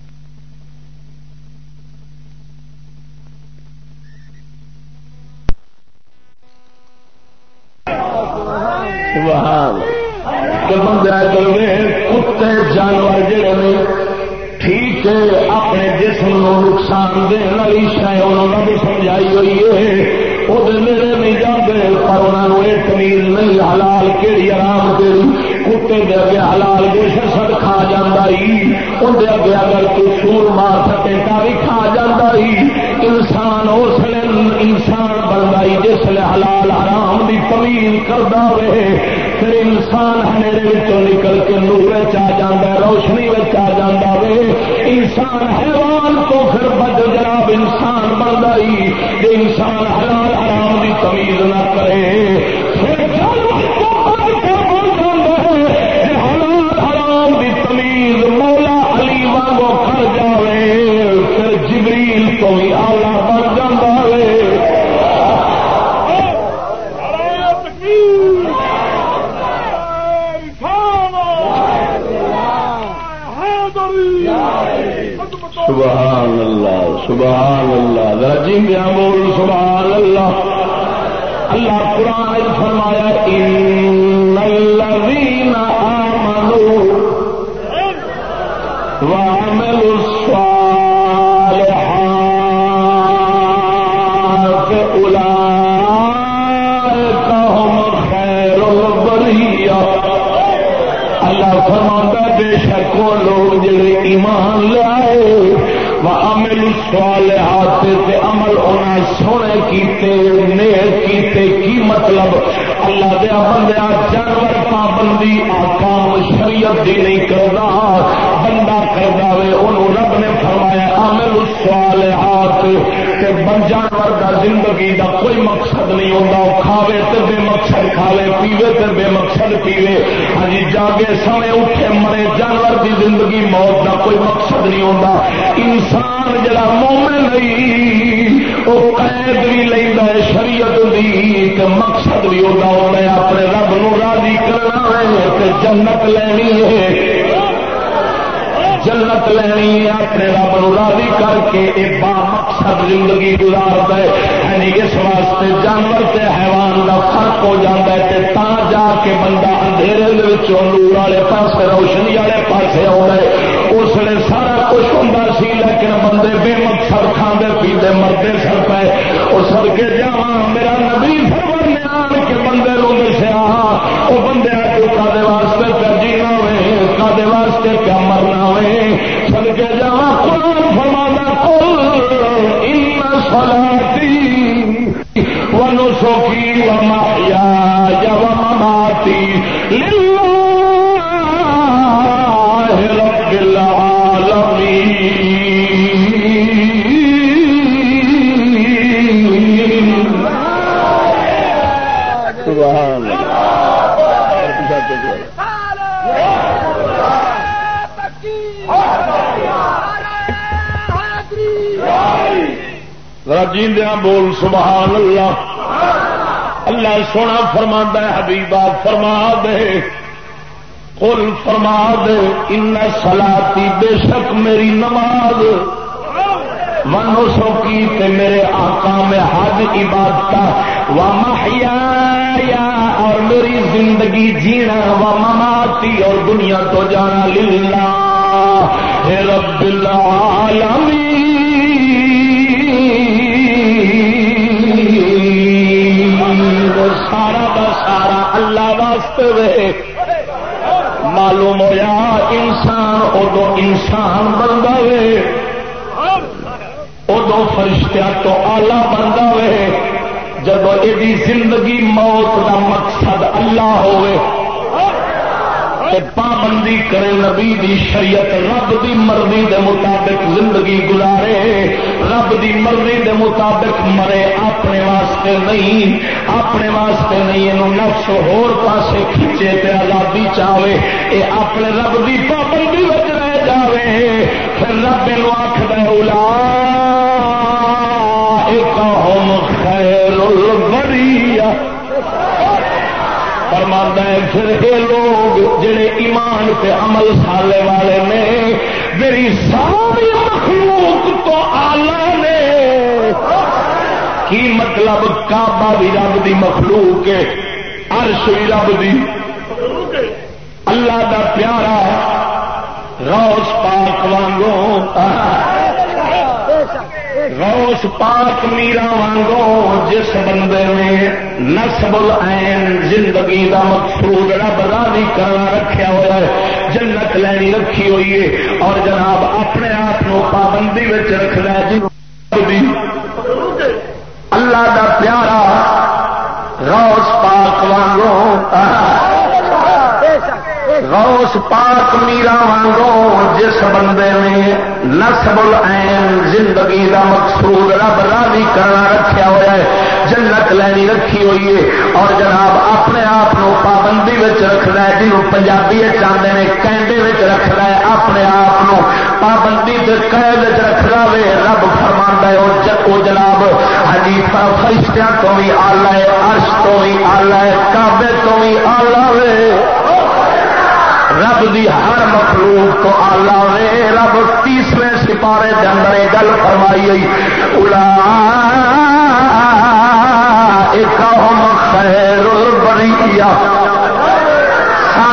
نقصان دن والی شاید انہوں نے سمجھائی ہوئی ہے۔ وہ میرے نہیں جاتے پر انہوں نے یہ تمیز نہیں، حلال کہڑی آرام دے کتے دے اگے حلال گوشت سد کھا جانا اندر اگے اگر تو سور مار سکے تا بھی کھا جانا انسان اس لیے انسان بنتا جس لیے حلال حرام کی تمیز کرتا رہے پھر انسان ہنیرے نکل کے نور چ جا روشنی آ جا وے۔ انسان حیوان تو پھر بد جناب انسان بنتا ہی انسان حلال حرام کی تمیز نہ کرے، پھر تو بھی آلہ بن جاتا ہے۔ سبحان اللہ سبحان اللہ۔ ذرا جی دیا بول، سبحان اللہ۔ اللہ قرآن فرمایا، ان الذین آمنوا وعملوا اولئک هم خیر البریہ اللہ فرماتا بے شک وہ لوگ جڑے ایمان لائے وہ عمل صالحات تے عمل انہیں سونے کیتے، نیک کیتے، کی مطلب؟ اللہ دیا بندیا جانور پابندی آکام شریعت دی نہیں کرنا بندہ کردا وے انہوں رب نے فرمایا، عمل الصالحات، تے بن جانور دا زندگی دا کوئی مقصد نہیں ہوتا وہ کھاوے تے بے مقصد کھاوے، پیوے تے بے مقصد پیوے۔ ہاں جی، جاگے سمے اٹھے مرے، جانور دی زندگی موت دا کوئی مقصد نہیں ہوتا انسان جڑا مومن نہیں وہ قید بھی لینا ہے، شریعت دی تے مقصد بھی ہوتا ہوتا ہے اپنے رب نو راضی کرنا ہے جنت لینی ہے۔ جنت لینی ہے، اپنے رب نو راضی کر کے یہ با مقصد زندگی گزارتا ہے۔ یعنی اس واسطے جانور تے حیوان دا فرق ہو جاتا ہے تے تا جا کے بندہ اندھیرے نور والے پاسے، روشنی والے پاسے آتا ہے۔ اس لیے سارا کچھ ہوں سی، لیکن بندے بے مقصد کھاندے، پیندے، مردے سر پے اور سد کے جا میرا نبی فرمانے آن کے بندے دسیا وہ بندے تو کدے واسطے پہ جینا وے کدے واسطے پہ مرنا وے سد کے جا، قرآن فرمانا کل ان صلاتی ونسخی ومحیای ومماتی للہ جیندیا بول سبحان اللہ۔ اللہ سونا فرما ہے، حبیبا فرما دے۔ قل فرما دے، ان سلاتی بے شک میری نماز۔ منو سو کی تے میرے آقا میں حج عبادت و محیا اور میری زندگی جینا و مماتی اور دنیا تو جانا للہ۔ ہے رب العالمین۔ اللہ واسطے وے۔ معلوم ہوا انسان ادو انسان بنتا وے۔ ادو فرشتہ تو آلہ بنتا وے۔ جب یہ زندگی موت کا مقصد اللہ ہوئے پابندی کرے نبی دی شریعت، رب دی مرضی دے مطابق زندگی گزارے۔ رب دی مرضی دے مطابق مرے، اپنے واسطے نہیں، اپنے واسطے نہیں یہ نفس ہور پاسے کھچے تے آزادی چاہے یہ اپنے رب دی پابندی وچ رہ جاوے۔ پھر رب نو آخر اولا ایک خیر البریہ ہے، پھر یہ لوگ جڑے ایمان پہ عمل سالے والے نے، میری ساری مخلوق تو آلہ نے۔ کی مطلب کعبہ بھی رب دی مخلوق ہے، عرش بھی رب دی۔ اللہ دا پیارا روس پاک وانگوں۔ روس پاک میرا وانگو، جس بندے نے نسب العین زندگی دا مقصود رب راضی کرنا رکھیا ہوا ہے، جنت لینی رکھی ہوئی ہے اور جناب اپنے آپ کو پابندی رکھنا جی اللہ دا پیارا روس پاک وانگو غوث پاک میرا وانگو جس بندے نے نسب العین زندگی دا مقصود رب راضی کرنا رکھیا ہوا ہے، جنت لینی رکھی ہوئی ہے۔ اور جناب اپنے آپ پابندی رکھنا ہے جنوب پنجابی چاہتے ہیں کینڈے رکھنا ہے، اپنے آپ پابندی قید رکھنا وے۔ رب فرما ہے وہ جناب ہجی فرشتوں تو بھی آلہ ہے، عرش تو بھی آلہ ہے کابے تو بھی آلہ وے رب دی ہر مخلوق تو آلہ وے رب تیسرے سپارے دے اندر گل فرمائی الا ایک خیر البریہ۔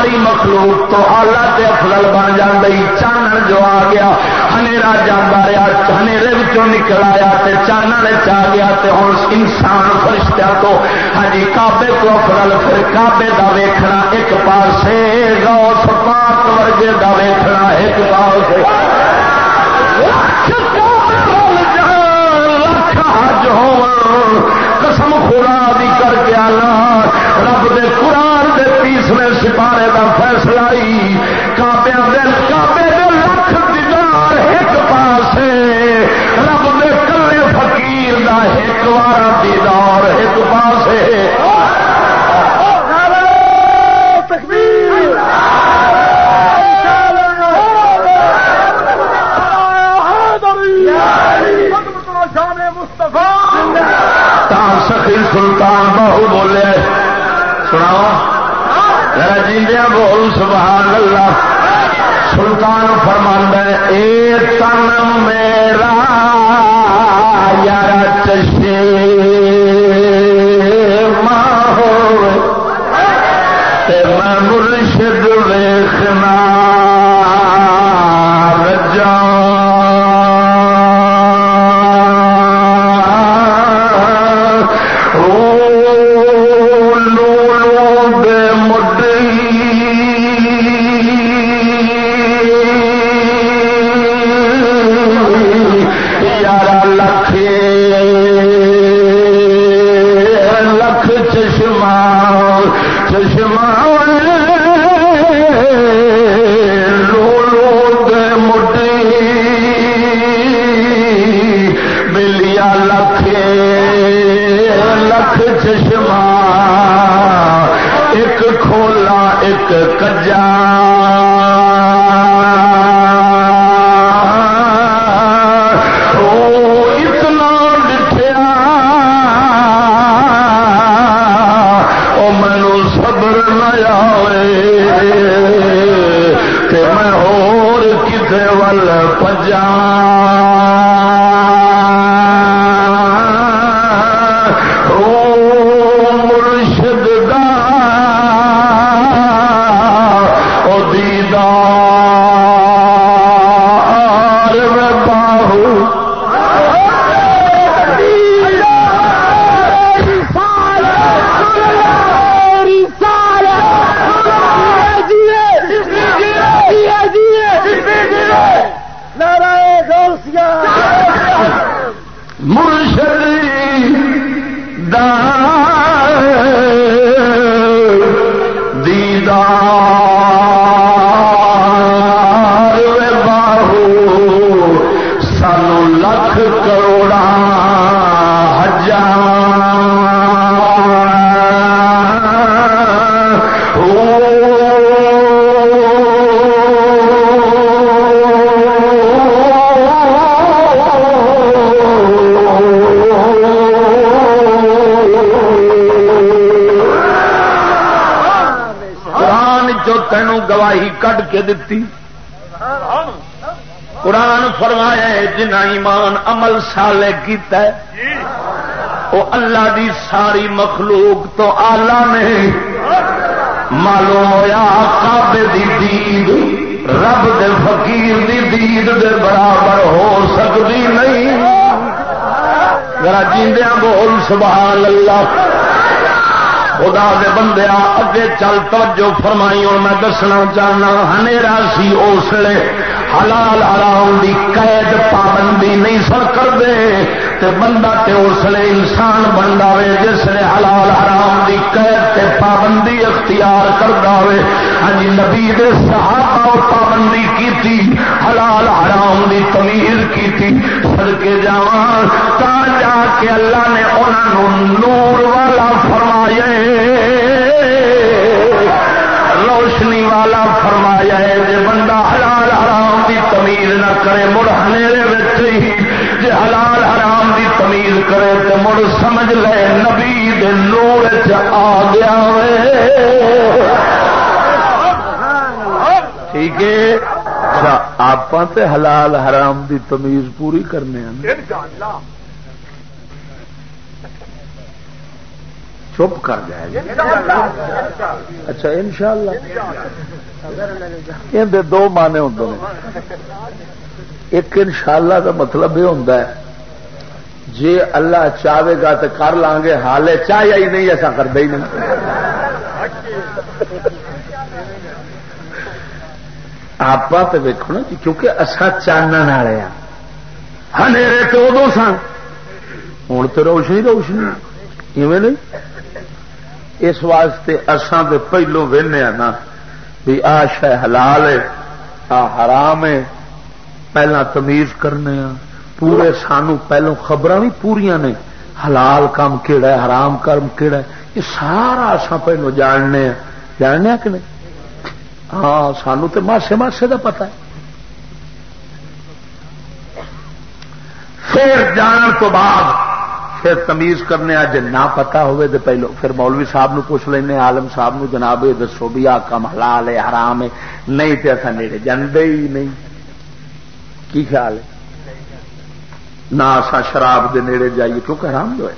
ساری مخلوق تو آلہ تے افضل بن جاندی۔ چانن جو آ گیا، ہنیرا جانا رہا ہنیرے نکل آیا تے چانن چ گیا تے ہوں انسان فرشتہ تو ہاں جی، کابے تو افضل پھر کابے دا ویکھنا ایک پاسے، غوث پاک ورگے دا ویکھنا ایک پاسے۔ قسم خدا دی کر کے آنا۔ رب دے قرآن دے تیسرے سپارے دا فیصلہ ہی کابیا دل کابے دے لکھ دیدار ایک پاسے۔ رب دے کلے فقیر دا ایک وار دیدار ایک پاسے۔ سخی سلطان بہو بولے۔ سناؤ جیندیا بول سبحان اللہ سلطان فرماند اے تن میرا یار چشے، ماں ہو میں مرشد ویخنا۔ کجا کے دیتی قرآن فرمایا جنا ایمان عمل سالے کیتا ہے وہ اللہ دی ساری مخلوق تو آلہ نے معلوم ہوا کابے دی دید، رب دے فقیر دی دید دے برابر ہو سکتی نہیں۔ ذرا جیندیا بول، سبحان اللہ۔ خدا دے بندے اگے چل توجہ فرمائی، اور میں دسنا چاہنا ہنیرا سی اس لیے حلال حرام دی قید پابندی نہیں سر کر دے تے بندہ تے اس لیے انسان بنتا وے، جس نے حلال حرام دی قید تے پابندی اختیار کرتا ہوئے ہاں جی، نبی دے صحابہ پابندی کی تھی حلال حرام دی تمیز کی تھی سر کے جا جا کے اللہ نے انہوں نور والا فرمایا روشنی والا فرمایا ہے جی بندہ حلال حرام دی تمیز نہ کرے، مڑ ہنیرے جی حلال حرام دی تمیز کرے تو مڑ سمجھ لے نبی دے نور چ آ گیا ٹھیک ہے؟ اچھا آپ حلال حرام دی تمیز پوری کرنے ہیں چپ کر جائے اچھا ان شاء اللہ یہ دو مانے ہوں ایک ان شاء اللہ کا مطلب یہ ہوں جی اللہ چاہے گا تو کر لیں گے حالے چاہیے ہی نہیں، ایسا کرتے ہی نہیں۔ آپ تو ویکو نا جی، کیونکہ اصا چانن والے ہاں تو ادو سن ہوں تو روشنی روشنی ایویں نہیں؟ اس واسطے اسان تو پہلو وہنے نا بھی آ شہ حلال ہے، آ حرام ہے۔ پہلا تمیز کرنے پورے سانو پہلو خبر بھی پوریا نے۔ حلال کام کہڑا ہے، حرام کام کہڑا ہے۔ یہ سارا اصا پہلو جاننے جاننے کہ نہیں؟ ہاں سانو تو ماسے ماسے کا پتا ہے۔ پھر جان تو بعد پھر تمیز کرنے جی نہ پتا ہوئے تو پہلو۔ پھر مولوی صاحب نو پوچھ لینے، عالم صاحب نو جناب یہ دسو بھی آ کم حلال ہے، حرام ہے۔ نہیں تو اصا نیڑے جاندے ہی نہیں۔ کی خیال ہے؟ نہ اصا شراب دے نیڑے جائیے کیونکہ حرام جو ہے۔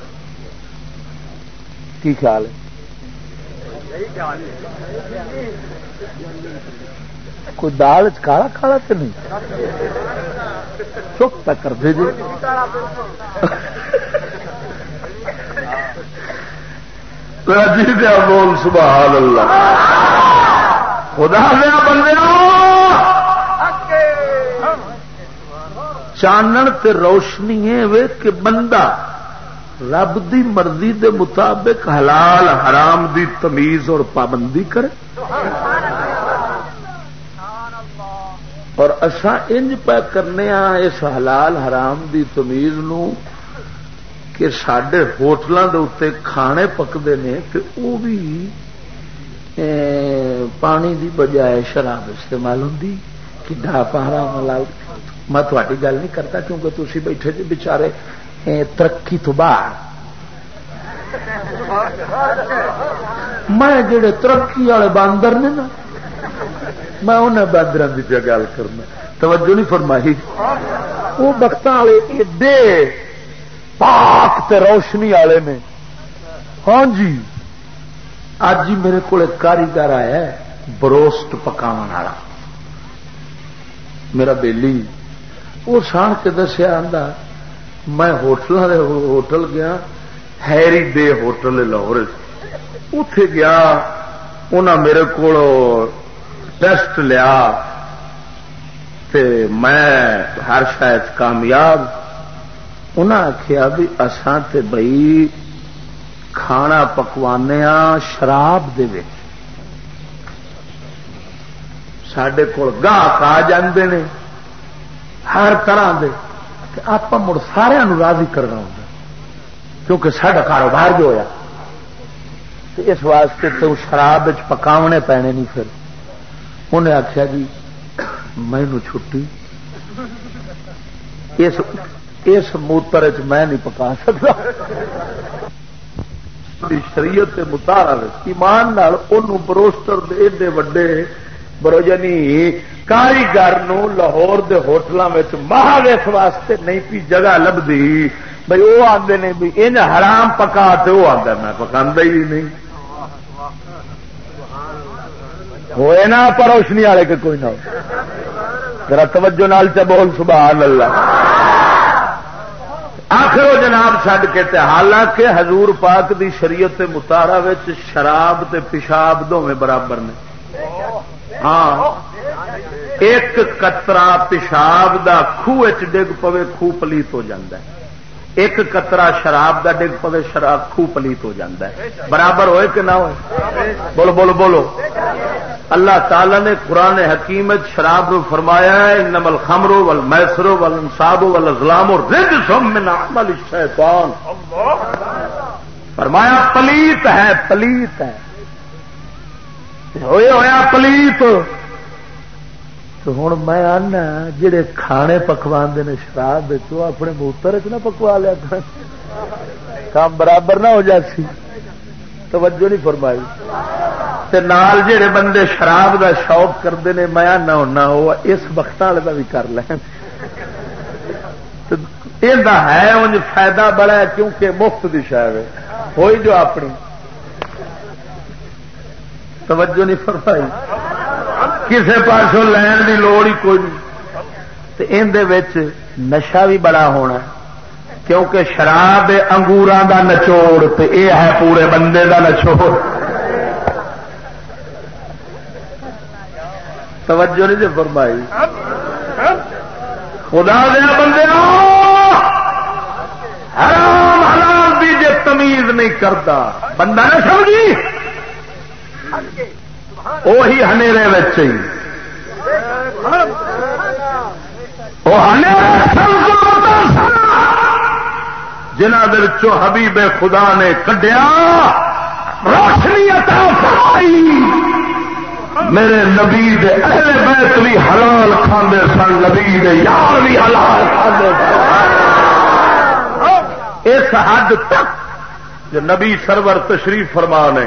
کی خیال ہے؟ کوئی دال کالا کالا تو نہیں؟ چپ تک کر دے جی۔, جی بول، سبحان اللہ۔ خدا دیا بندے چانن تے روشنی ہے کہ بندہ رب دی مرضی دے مطابق حلال حرام دی تمیز اور پابندی کرے۔ اور اصا انج پہ کرنے اس حلال حرام دی تمیز نو کہ سڈے ہوٹلوں کے اتنے کھانے پکتے ہیں کہ وہ بھی پانی دی بجائے شراب استعمال ہوں کھا پہرا ملا میں تھوڑی گل نہیں کرتا کیونکہ تھی بیٹھے جی بچارے ترقی تو باہر۔ میں جڑے ترقی والے باندر نے نا، میں انہیں باندر کی پہ گل کرنا۔ توجہ نہیں فرمائی۔ وہ وقت والے ایڈے پاک تے روشنی والے نے۔ ہاں جی اج ہی میرے کو کاریگر آیا بروسٹ پکاو والا۔ میرا بیلی وہ سان کے دسیا آدھا میں ہوٹل ہوٹل گیا، ہیری دے ہوٹل لاہور اتے گیا انہیں میرے کو ٹیسٹ لیا۔ تے میں ہر شاید کامیاب۔ انہیں آخیا بھی اسان تے بئی کھانا پکوانے شراب دے سڈے کول گاہک آ جاندے نے ہر طرح دے۔ آپ مڑ سارا راضی کرنا ہوں کیونکہ سڈا کاروبار جو ہوا اس واسطے تو شراب پکاونے پینے نہیں پھر۔ انہیں آخیا جی مینو چھٹی۔ اس اس موتر چ میں نہیں پکا سکتا شریعت متارا ایمان بروسٹر ایڈے وڈے بروجنی کاریگر لاہور دے ہوٹلوں میں مہا اس واسطے نہیں پی، جگہ لبھی۔ بھائی وہ آتے نے بھی ان حرام پکا تو وہ آتا میں پکا ہی نہیں۔ ہوئے نا پروشنی والے کے کوئی نہ ذرا توجہ نال چ بول سبحان اللہ آخر جناب چڈ کے حالانکہ حضور پاک دی شریعت متارا شراب تے پیشاب دونوں برابر نے۔ ہاں۔ ایک کترا پیشاب دا خوہ ڈگ پوے خوہ پلیت ہو جاتا ہے۔ ایک قطرہ شراب دا ڈگ پوے شراب خوہ پلیت ہو جاتا ہے۔ برابر ہوئے کہ نہ ہوئے؟ بولو بولو بولو۔ اللہ تعالی نے قرآن حکیم شراب نو فرمایا ہے نمل خمرو ول میسرو ول انصاب ول ازلام عمل الشیطان۔ فرمایا پلیت ہے پلیت ہے۔ ہوئے ہویا پلیت۔ تو ہوں میں آنا جڑے کھانے پکوا نے شراب اپنے موتر چ نہ پکوا لیا کام برابر نہ ہو جاتی توجہ نہیں فرمائی۔ نال جڑے بندے شراب دا شوق کرتے ہیں میں نہ ہونا وہ اس وقت والے کا بھی کر لین۔ ہے انج فائدہ بڑا ہے کیونکہ مفت کی شاید ہوئی جو اپنی۔ توجہ نہیں فرمائی۔ کسی پاسوں لین کی لوڑ ہی کوئی نہیں۔ اندر نشا بھی بڑا ہونا کیونکہ شراب انگورا کا نچوڑ تو یہ ہے پورے بندے کا نچوڑ۔ توجہ نہیں جی فرمائی۔ خدا دیا بندے حرام حرام بھی جی تمیز نہیں کرتا بندہ نہ سمجھی۔ وہی ہنیرے بچے جنہ حبیب خدا نے کڈیا، روشنی عطا فرمائی۔ میرے نبی دے اہل بیت بھی حلال کھاندے سن، نبی دے یار بھی حلال کھاندے سن۔ اس حد تک جو نبی سرور تشریف فرما نے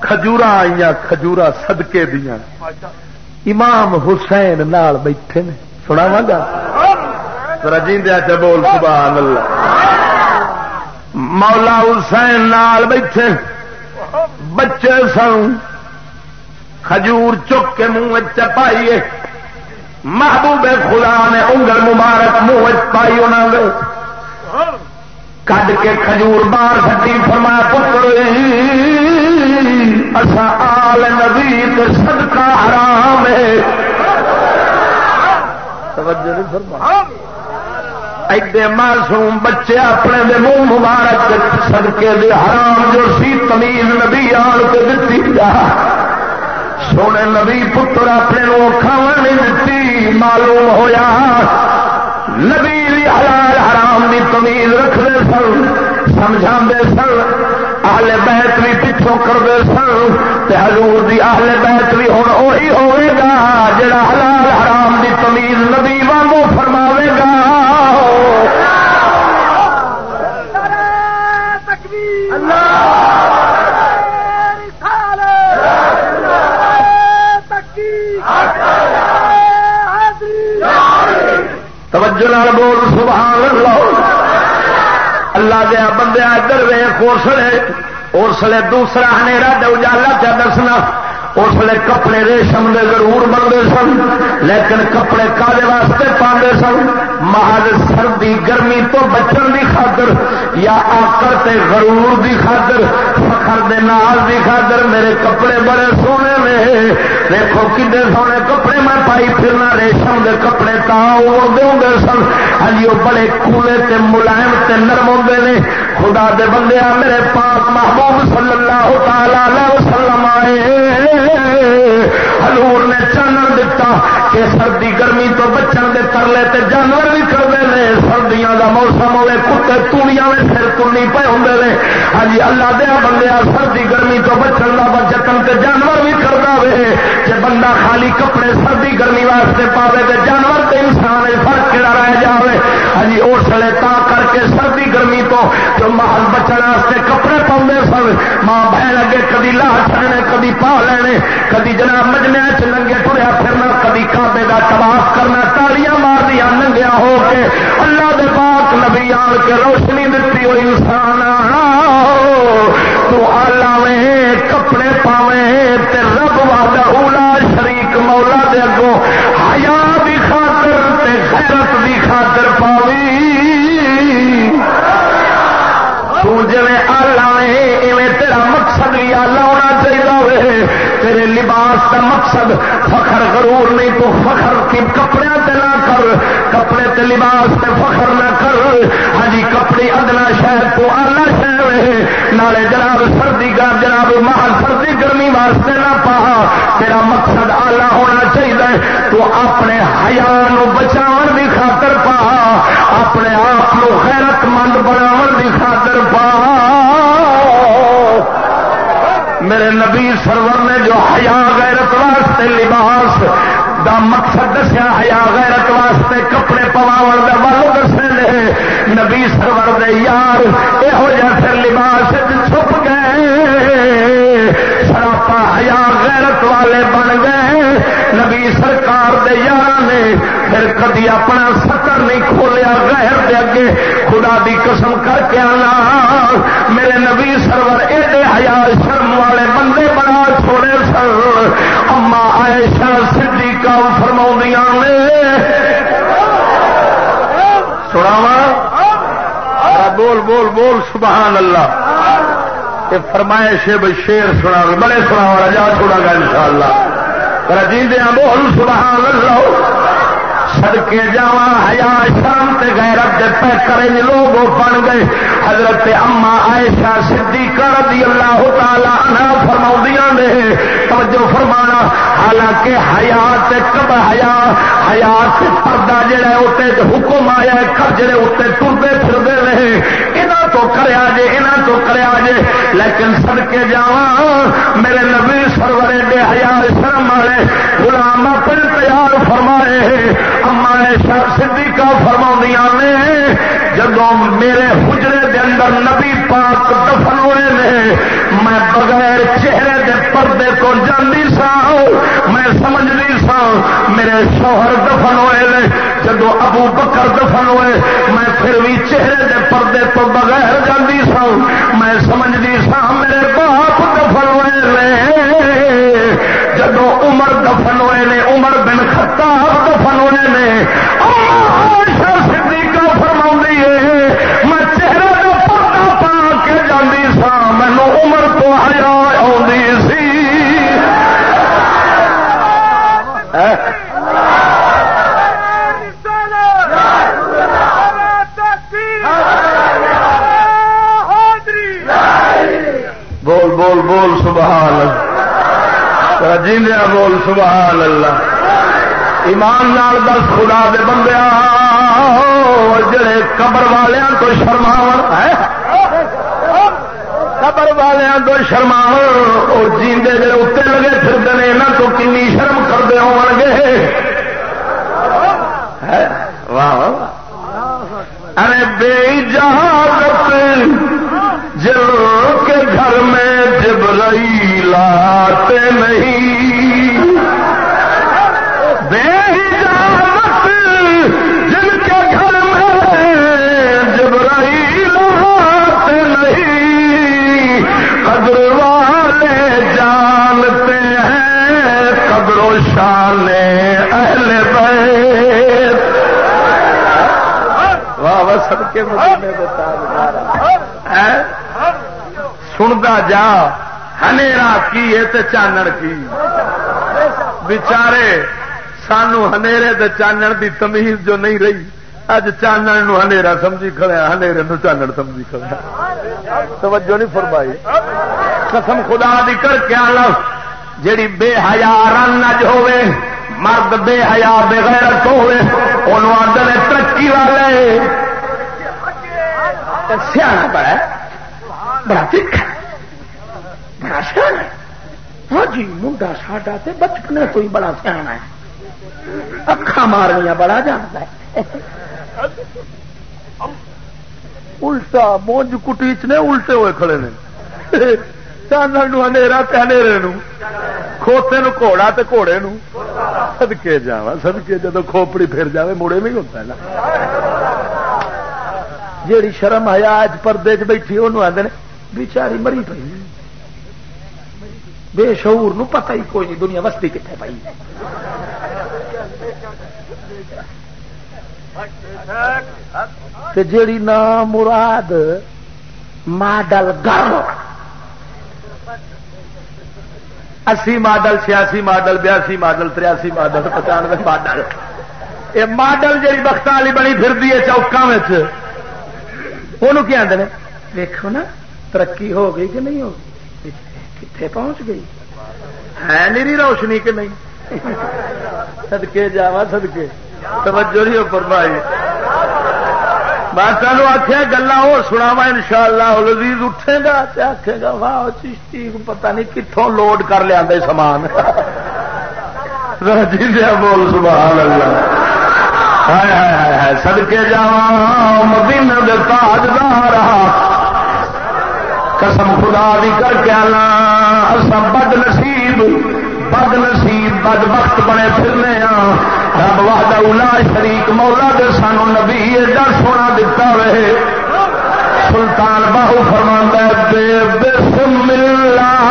کھجور آئی کھجورا سدکے دیا امام حسین نال بیٹھے نے۔ سنا وا گا رجیندیا آچھا چ بول، سبحان اللہ۔ مولا حسین نال بیٹھے۔ بچے سن۔ کھجور چک کے منہ چپائیے محبوب خدا نے انگل مبارک منہ پائی انہوں نے کڈ کے کھجور بار سٹی فرما پتر اصا آل نبی صدقہ حرام ایڈے معصوم بچے اپنے دے منہ مبارک سدکے دے حرام جو سی تمیز نبی آن کے دتی جا۔ سونے نبی پتر اپنے کھاو نہیں دیتی معلوم ہویا۔ نبی بھی حلال حرام کی تمیز رکھتے سن سمجھا سن۔ آل بیت بھی پچھوں کرتے سن حضور دی آل بیت بھی ہوں وہی ہوئے گا جڑا حلال حرام کی تمیز نبی وانگو فرماوے گا۔ توجہ بول، سبحان اللہ۔ اللہ دیا اسلے اسلے دوسرا ہنیرا اجالا چا دسنا اسلے کپڑے ریشم دے ضرور بنتے سن، لیکن کپڑے کالے واسطے پاندے سن۔ محل سردی گرمی تو بچن دی خاطر یا آکر تے غرور دی خاطر، فخر دے نال دی خاطر، میرے کپڑے بڑے سونے میں دیکھو کھے سونے کپڑے، میں پائی پھرنا ریشم دے کپڑے تا دے سن۔ ہجی وہ بڑے کولے تے ملائم تے نرم ہوتے نے۔ خدا دے بندے میرے پاک محبوب صلی اللہ تعالی وسلم آئے۔ ہلور نے چانن دیتا کہ سردی گرمی تو بچن دے ترلے تے جانور بھی کرتے ہیں سردیاں دا موسم ہوئے، کتے تونیاں میں سر تنی پے ہوں ہاں جی اللہ دیا ہاں بندے سردی گرمی تو بچن کا جتن تے جانور بھی کرتا وے۔ کہ بندہ خالی کپڑے سردی گرمی واسطے پاوے تے جانور تے انسان فرق کہڑا رہ جائے جی اس لیے تا کر کے سردی گرمی تو جو محل بچن واسطے کپڑے پاؤں سن، ماں بہن اگے کدی لا چڑنے کدی پا لینے، کدی جناب مجمے چ لنگے ٹریا پھرنا، کدی کابے کا تباہ کرنا، تالیاں مار دیا ننگیا ہو کے اللہ دے پاک نبی آن کے روشنی دیتی ہوئی انسان تو کپڑے پاویں تے رب واد اولا شریک مولا دے اگوں حیا لباس کا مقصد فخر غرور نہیں تو فخر کی کپڑے نہ کر، کپڑے تے لباس تے فخر نہ کر۔ ہاں جی، کپڑے ادنا شہر تو آلہ شہر نالے جناب سردی کا جناب محل سردی گرمی واسطے نہ پا۔ تیرا مقصد آلہ ہونا چاہیے تو اپنے ہزار بچاؤ کی خاطر پا۔ اپنے آپ خیرت مند بناو کی خاطر پا۔ میرے نبی سرور نے جو حیا غیرت واسطے لباس دا مقصد دسیا، حیا غیرت واسطے کپڑے پواو والو دسے نے، نبی سرور دے یار یہو جیسے لباس چھپ گئے سڑا آپ ہیا غیرت والے بن گئے۔ نبی سرکار دے یار نے پھر کدی اپنا سطر نہیں کھولیا، غیر دے اگے خدا دی قسم کر کے آنا۔ میرے نبی سرور ایڈے ہیا شرم والے بندے بنا چھوڑے سر اما عائشہ صدیقہ فرما نے۔ سناوا بول بول بول، سبحان اللہ۔ یہ فرمائش ہے، بھائی شیر سنا، بڑے سنا رجا چھوڑا گا ان شاء اللہ رجی دیا بول سبحان اللہ۔ سڑکے جا ہیا شام تے غیرت دے پہ کرے لوگ بن گئے۔ حضرت اما عائشہ صدیقہ رضی اللہ تعالی عنہ فرماؤں نے، توجہ فرمانا، حالانکہ حیات کب حیا حیات پردہ جڑا ہے اتنے حکم آیا ہے کب جڑے اتنے ٹرتے پھرتے رہے۔ یہاں تو کریا جے یہاں تو کریا جے، لیکن سڑکے جا میرے نبی سرورے دے ہزار شرم والے غلام فرمائے اما صدیقہ فرما نے جدو میرے حجرے دے اندر نبی پاک دفن ہوئے نے، میں بغیر چہرے دے پردے کو جانی سا، میں سمجھنی سا، میرے شوہر دفن ہوئے نے جدو ابو بکر دفن ہوئے، میں پھر بھی چہرے دے پردے تو بغیر جانی سا، میں سمجھنی سا بول بول بول سبحان اللہ۔ جیندیا بول سبحان اللہ۔ ایمان نال دس خدا دے بندے جڑے قبر والوں تو شرما ہے؟ قبر والوں تو شرما اور جیندے جڑے اتنے لگے پھرتے ہیں یہاں تو کنی شرم کرتے ہو گے؟ واہ ارے بے اجازت جل کے گھر میں جبرئی لاتے نہیں۔ اہل بیت۔ واہ واہ سب کے مدینے بتا سنتا جا، ہنیرا کی ہے چانن کی۔ بچارے سانو ہنیرے دے چانن دی تمیز جو نہیں رہی، اج چانن ہنیرا سمجھی کھڑا ہنیرے نو چانن سمجھی کھڑا توجہ نہیں فرمائی۔ قسم خدا دی کر کے آ جیڑی بے حیا رن اج ہوے مرد بے حیا بغیرت ہوے انہوں آدھے ترقی والے سیاح بڑا بڑا تکھا بڑا سیاح ہاں جی منڈا ساڈا تو بچپنے کو ہی بڑا سیاح ہے۔ اکھا مارنیا بڑا جانتا ہے۔ الٹا مونج کٹیچ نے الٹے ہوئے کھڑے نے۔ چانل ہنیرا ہنیرے کھوتے نو گھوڑا تے گھوڑے نو سدکے جا سدکے جدو کھوپڑی پھر جائے مڑے نہیں ہوتا ہے جیڑی شرم آیا اج پردے چ بیٹھی وہ آدھے بچاری مری پی بے شعور نو پتہ ہی کوئی نہیں، دنیا وستی کتنے پائی جیڑی نا مراد ماڈل گرم اسی ماڈل، چھیاسی ماڈل، بیاسی ماڈل، تریاسی ماڈل، پچانوے ماڈل۔ یہ ماڈل جی بخت والی بنی پھر چوکا کیا آدھے دیکھو نا، ترقی ہو گئی کہ نہیں ہوگی کتنے پہنچ گئی؟ ہے میری روشنی کہ نہیں؟ سدکے جا سدکے توجہ نہیں ہو فرمائی۔ بس تمہیں آخیا گلا وہ سنا ان شاء اللہ لذیذ اٹھے گا آخے گا، واہ چیشتی پتہ نہیں کتوں لوڈ کر لیا سامان۔ (laughs) جی بول سبحان اللہ سدکے جا مدین تاجدار۔ قسم خدا بھی کر کے آنا سب بد نصیب۔ بد نصیب بد وقت بنے پھرنے ہاں۔ رب وحدہ اولا شریک مولا دے سانو نبی ایڈا سونا دتا رہے سلطان باہو فرماندہ بے بسم اللہ۔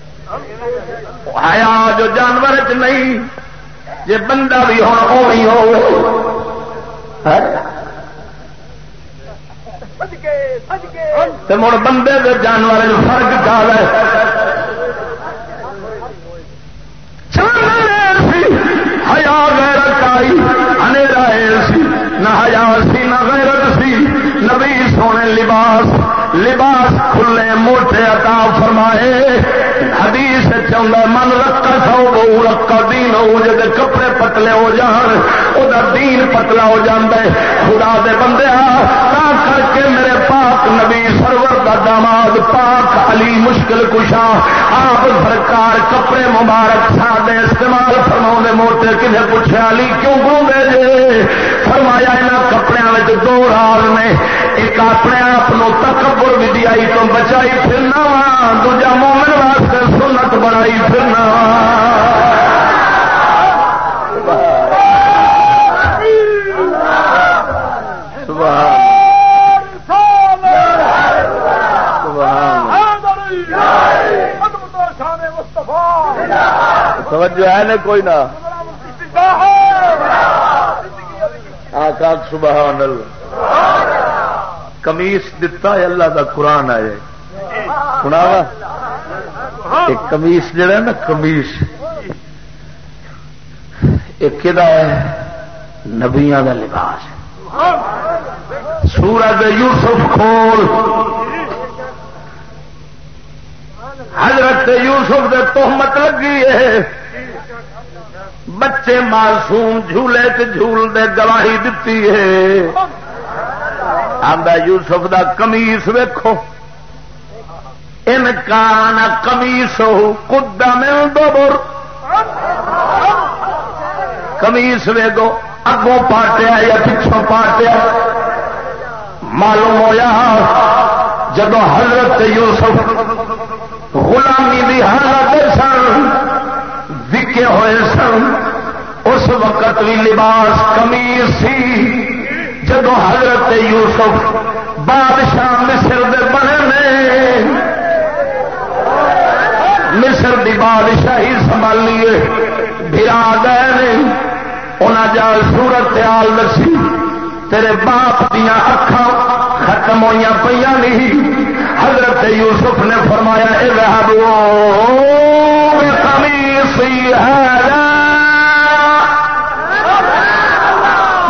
آیا جو جانور چ نہیں جی بندہ بھی ہوں ہو مڑ بندے کے جانور فرق کیا ہے؟ پاک علی مشکل کشا آپ سرکار کپڑے مبارک سادے استعمال فرما موٹے کسی پوچھا علی کیوں گوندے جے؟ فرمایا یہاں کپڑے دو راز نے، ایک اپنے آپ تکبر ودیائی تو بچائی پھرنا وا دوجا مومن واسطے سنت بنائی پھرنا ہے نا کوئی نہ آکا سبحان اللہ۔ کمیس دتا ہے، اللہ کا قرآن آئے سنا کمیس جڑا نا کمیس ایک ہے؟ نبیا کا لباس۔ سورج یوسف کھول۔ حضرت یوسف دے تہمت لگی ہے۔ بچے معصوم جھولے جھول دے گواہی دیتی ہے۔ آدھا یوسف دا کمیس ویکھو۔ ان کان کمیس ہو کدا میں دو بر۔ کمیس ویگو، اگوں پاٹیا یا پچھوں پاٹیا معلوم ہوا جب حضرت یوسف غلامی دی حالت سن، وکے ہوئے سن اس وقت بھی لباس کمیز سی۔ جب حضرت یوسف بادشاہ مصر دے بنے مصر دی بادشاہی سنبھالیے برا گئے انہیں جا سورت تیال دسی، تیرے باپ دیا اکھا ختم ہوئی پہ نہیں۔ حضرت یوسف نے فرمایا، اے سی ہے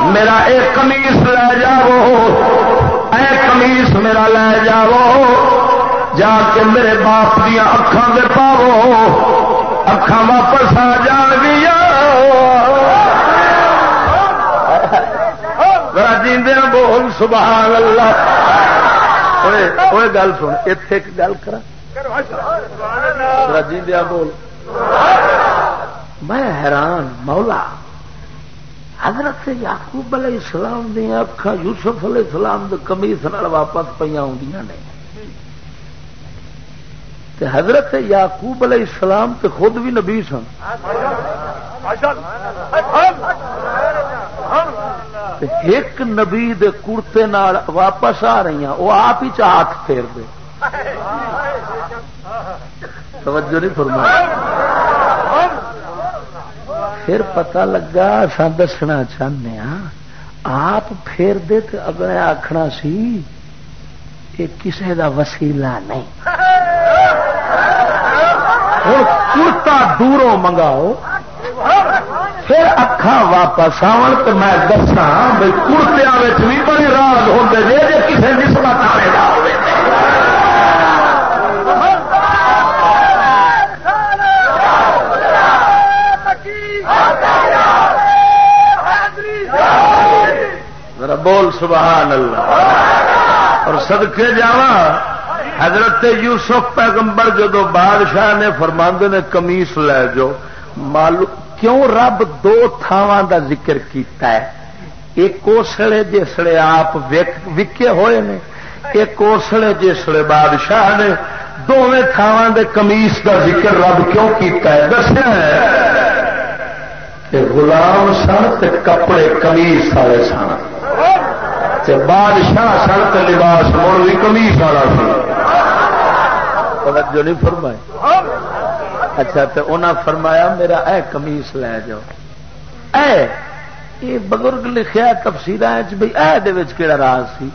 میرا ایک کمیس لے جاؤ اے کمیس میرا لے جاؤ، جا کے میرے باپ دیا اکھان دے پاو اکھان واپس آ جان گیا۔ جیندیا بول، سبحان اللہ۔ گل سن اتے ایک گل کرا جیندیا بول۔ میں حیران، مولا، حضرت یعقوب علیہ السلام دیا اکھا یوسف علیہ السلام دے کمیس واپس پہ آدی نے۔ حضرت یعقوب علیہ السلام تے خود بھی نبی سن۔ ایک نبی دے کڑتے واپس آ رہی ہیں، وہ آپ ہی چاہت پھیر دے۔ توجہ نہیں فرما پھر پتا لگا اصا دسنا چاہنے ہاں۔ آپ پھیر دے تو اگر آخنا سی، یہ کسی کا وسیلہ نہیں۔ ہوں کرتا دوروں منگاؤ۔ پھر اکھان واپس آن تو میں دسا بھائی کرتیا بھی بڑے راز ہوتے جی جی کسی بول سبحان اللہ۔ اور صدقے جاوا حضرت یوسف پیغمبر جدو بادشاہ نے فرماندے نے کمیس لے جو معلوم کیوں رب دو تھاواں دا ذکر کیتا ہے؟ ایک اسلے جسے آپ وکے ہوئے نے، ایک اسلے جسے بادشاہ نے دونوں تھاواں دے کمیس دا ذکر رب کیوں کیتا ہے؟ دسیا کہ غلام سن تے کپڑے کمیس والے سن۔ بادشاہ سن تے لباس مڑ بھی کمیس والا سن۔ جو نہیں فرمائے اچھا تو انہاں فرمایا، میرا اے کمیس لے جاؤ۔ اے، یہ بزرگ لکھا تفصیل بھائی اے کہڑا راز سی؟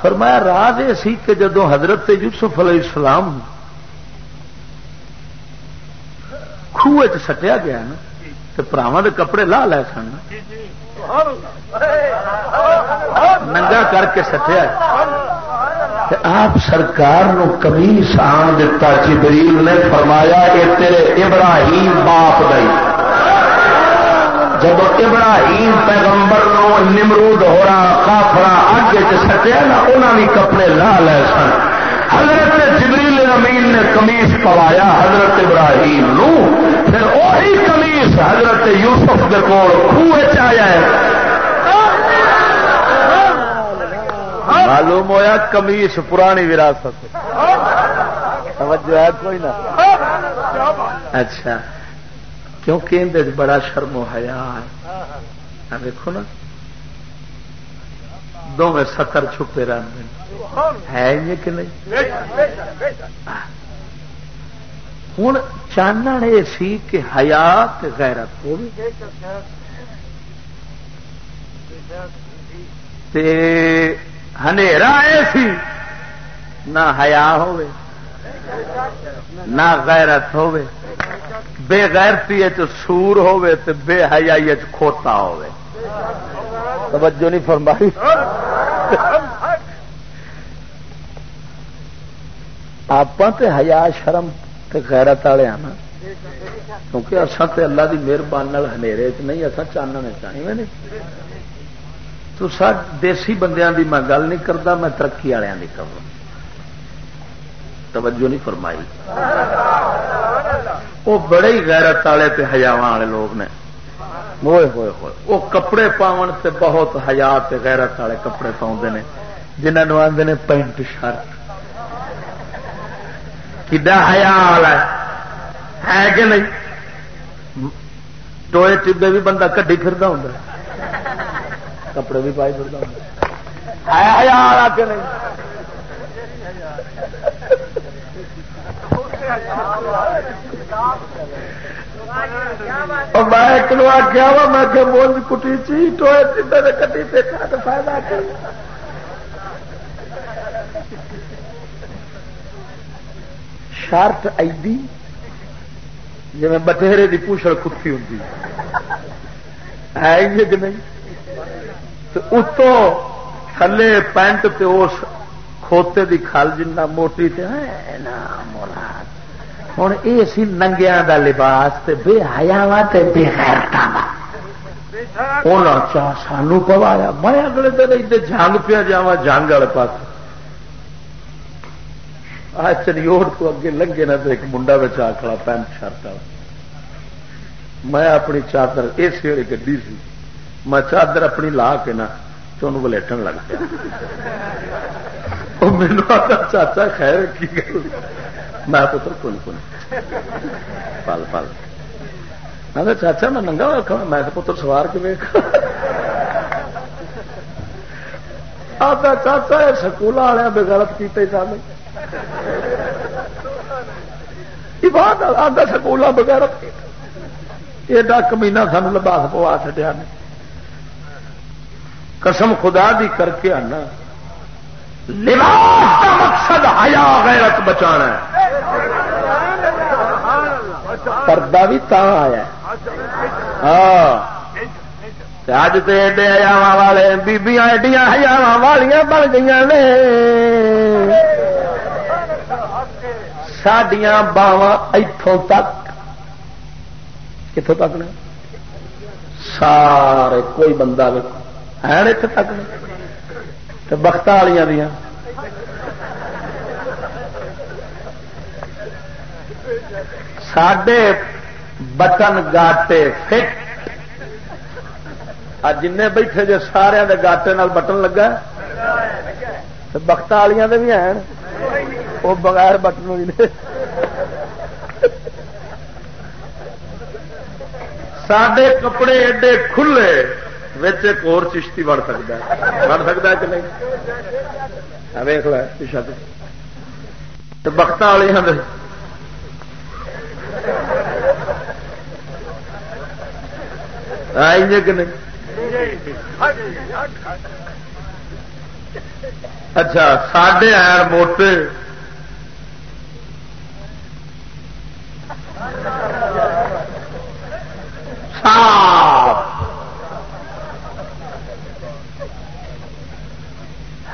فرمایا، راز یہ سی کہ جدو حضرت یوسف علیہ السلام خوہ سٹیا گیا نا تو پراوا کے کپڑے لا لے سن۔ ننگا کر کے سٹیا آپ سرکار نو کمیس آن دتا، جبریل نے فرمایا یہ تیرے ابراہیم باپ دئی جب ابراہیم پیغمبر نو نمرود ہو رہا کافرا اگ سٹیا نا انہوں نے کپڑے لا لے سن۔ حضرت جبریل امین نے کمیس پوایا، حضرت ابراہیم نو پھر وہی کمیس حضرت یوسف کے کول خوہ آیا ہے۔ معلوم ہویا کمیس پرانی وراثت توجہ ہے کوئی نہ۔ اچھا کیونکہ اندر بڑا شرم و حیا ہے۔ دیکھو نا دونوں ستر چھپے رہتے ہیں کہ نہیں? ہوں چانن یہ سی کہ حیات غیرت ہو ہنیرا سی نہ ہیا نہ غیرت ہوے بے غیرتی سور ہوے تے بے حیائی کھوتا ہوے توجہ نہیں فرمائی؟ آپ حیا شرم تے غیرت والے نا کیونکہ اصا تے اللہ دی مہربانی ہنیرے چ نہیں اصا چاننے چاہیے تو سب دیسی بندیاں دی میں گل نہیں کرتا میں ترقی والوں کی کروں توجہ نہیں فرمائی وہ بڑے ہی غیرت والے تے ہزار والے لوگ نے ہوئے ہوئے ہوئے وہ کپڑے پاؤن سے بہت ہزار غیرت والے کپڑے پاؤں نے جنہوں آدھے نے پینٹ شرٹ کڈا حیال ہے کہ نہیں ٹوئے ٹبے بھی بندہ کڈی پھر ہوں کپڑے بھی پائی پھر ہوں حیال آ کے نہیں میں ایک آخیا وا میں کہ مونج کٹی چی ٹوئے ٹبے کٹی سے فائدہ کر شرط ایڈی جی میں بٹھیرے کی پوچھڑ کتی ہوں ہے کہ نہیں؟ اتوں تھلے پینٹ پہ اس کھوتے کی کھل جنا موٹی تے مراد۔ ہوں یہ سی ننگیا کا لباس تے بے حیا بے خیرتا سانو پوایا، میں اگلے دن ادھر جنگ پیا جا جنگ والے پاس چنیوڑ تو اگے لنگے نہ تو ایک منڈا بچا کھڑا پینٹ شرٹ میں اپنی چادر اس ویلے گی سی۔ میں چادر اپنی لا کے نا تو انہوں ولیٹن لگ پیا۔ مینو چاچا خیر، کی گل؟ میں پتر کون کون پل پل۔ میں چاچا، میں ننگا رکھا میں پتر، سوار کے ویک آتا چاچا سکول والے بغیرت کیتے چاہے آدھا سکول بغیر ایڈا کمینا سان لباس پوا چڈیا نے۔ قسم خدا دی کر کے آنا۔ لباس کا مقصد حیا، غیرت بچانا پردہ بھی تا آیا ہاں۔ اج تو ایڈے ہزار والے بیبیاں ایڈیاں ہزار والیاں بن گئی نے۔ سڈیا باوا اتوں تک۔ کتوں تک نے؟ سارے، کوئی بندہ ہے اتنے تک نے؟ بخت والیا دیا سڈے بٹن گاٹے فٹ۔ جن بیٹھے جی سارے گاٹے بٹن لگا بخت والیا بھی ہیں۔ وہ بغیر بٹن ہوئی سڈے کپڑے ایڈے کھلے ایک اور چشتی بڑھ سکتا ہے۔ بڑھ سکتا ہے کہ نہیں؟ ویخ پیچھا بخت والے ہیں آئیں کہ نہیں؟ اچھا سڈے ہیں موٹے صاف۔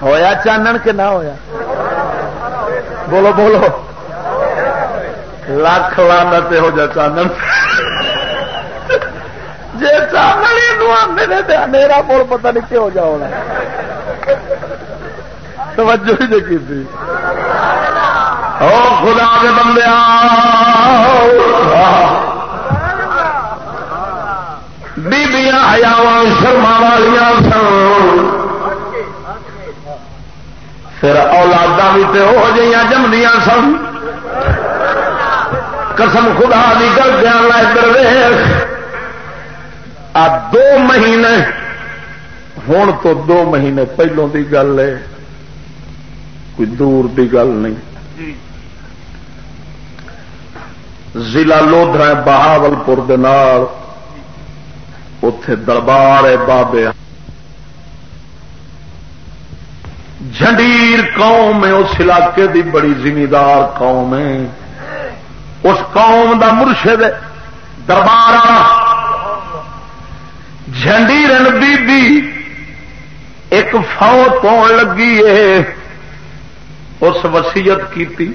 ہویا چانن کہ نہ ہویا؟ بولو بولو۔ لاکھ لانت ہو جا چانن۔ جی چانن میرا بول پتا نہیں کیوں جا ہونا۔ توجہ ہی دیکھی تھی او خدا کے بندے بیبیاں ہیاوا شرما والیا سن۔ پھر اولادا بھی تو ہو جمدیا سن۔ قسم خدا بھی کر دیا ادھر آ دو مہینے ہوں تو دو مہینے پہلوں کی گل ہے۔ کوئی دور کی گل نہیں۔ ضلع لودھا بہاول پور اتے دربار ہے بابے۔ جھنڈیر قوم ہے، اس علاقے دی بڑی زمیندار قوم ہے۔ اس قوم دا مرشد دربار جھنڈی بی بی ایک فوت پاؤن لگی ہے۔ اس وسیعت کی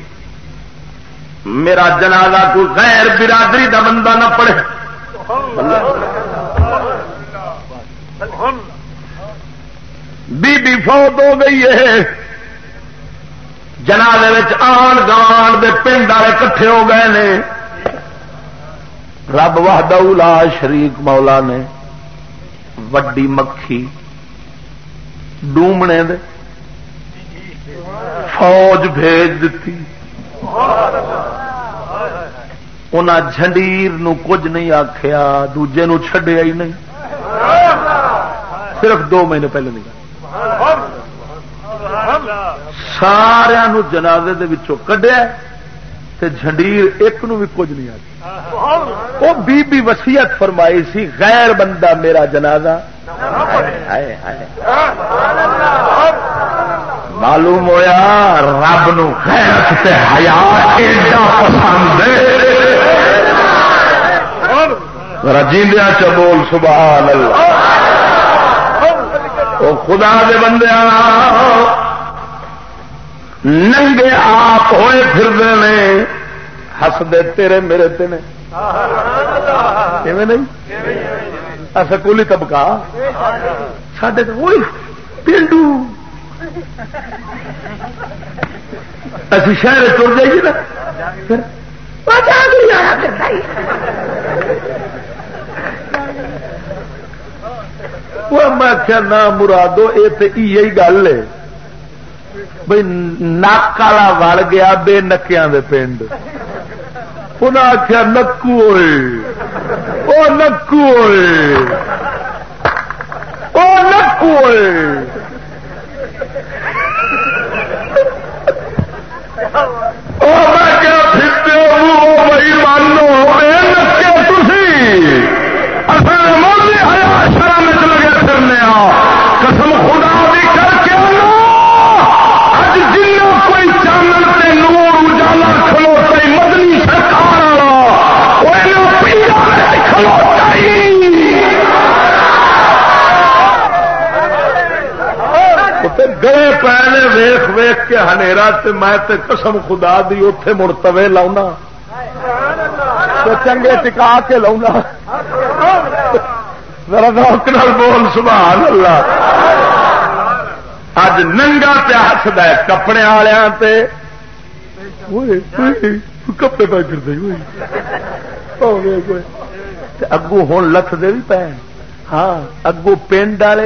میرا جنازہ کوئی غیر برادری دا بندہ نہ پڑے بی بی فوت ہو گئی ہے۔ جنازے آن گان دے پنڈ والے کٹھے ہو گئے نے۔ رب لا شریک مولا نے۔ وڈی مکھی۔ ڈومنے دے۔ فوج بھیج دیتی ان جنڈیر کچھ نہیں آخیا دوجے نو چڈیا ہی نہیں۔ صرف دو مہینے پہلے نہیں سارا جنازے کڈیا جنڈیر ایک نو بھی کچھ نہیں آتی وہ بی بی وسیعت فرمائی سی، غیر بندہ میرا جنازہ۔ معلوم ہوا رب نو پسند رجیندیا چبول سبحان اللہ۔ خدا دے بندے ننگے آپ ہوئے پھر ہسدے تیرے میرے تین نہیں؟ سکولی طبقہ۔ سڈے تو پینڈو۔ اسی شہر تر جائیے نا۔ میں آخیا نہ مرادو، یہ تو یہی گل ہے۔ بھائی نک والا وڑ گیا بے نکیا پنڈ۔ انہیں آخیا نکو ہوئے وہ نکو ہوئے وہ نکو ہوئے بھائی مانو نکے تھی قسم خدا بھی کر کے اج جن کوئی چانل سے نور اجالا کھلوتا مدنی سرکار گئے پے ویخ ویخ کے ہنیرا میں تے قسم خدا دی اتے مڑ توے لاؤنا۔ چنگے ٹکا کے لاؤنا۔ ذرا روک نال بول سبحان اللہ اج ننگا پیا ہسد کپڑے کپڑے پہ کرتے اگو ہوں لکھ دے بھی پے ہاں اگو پنڈ والے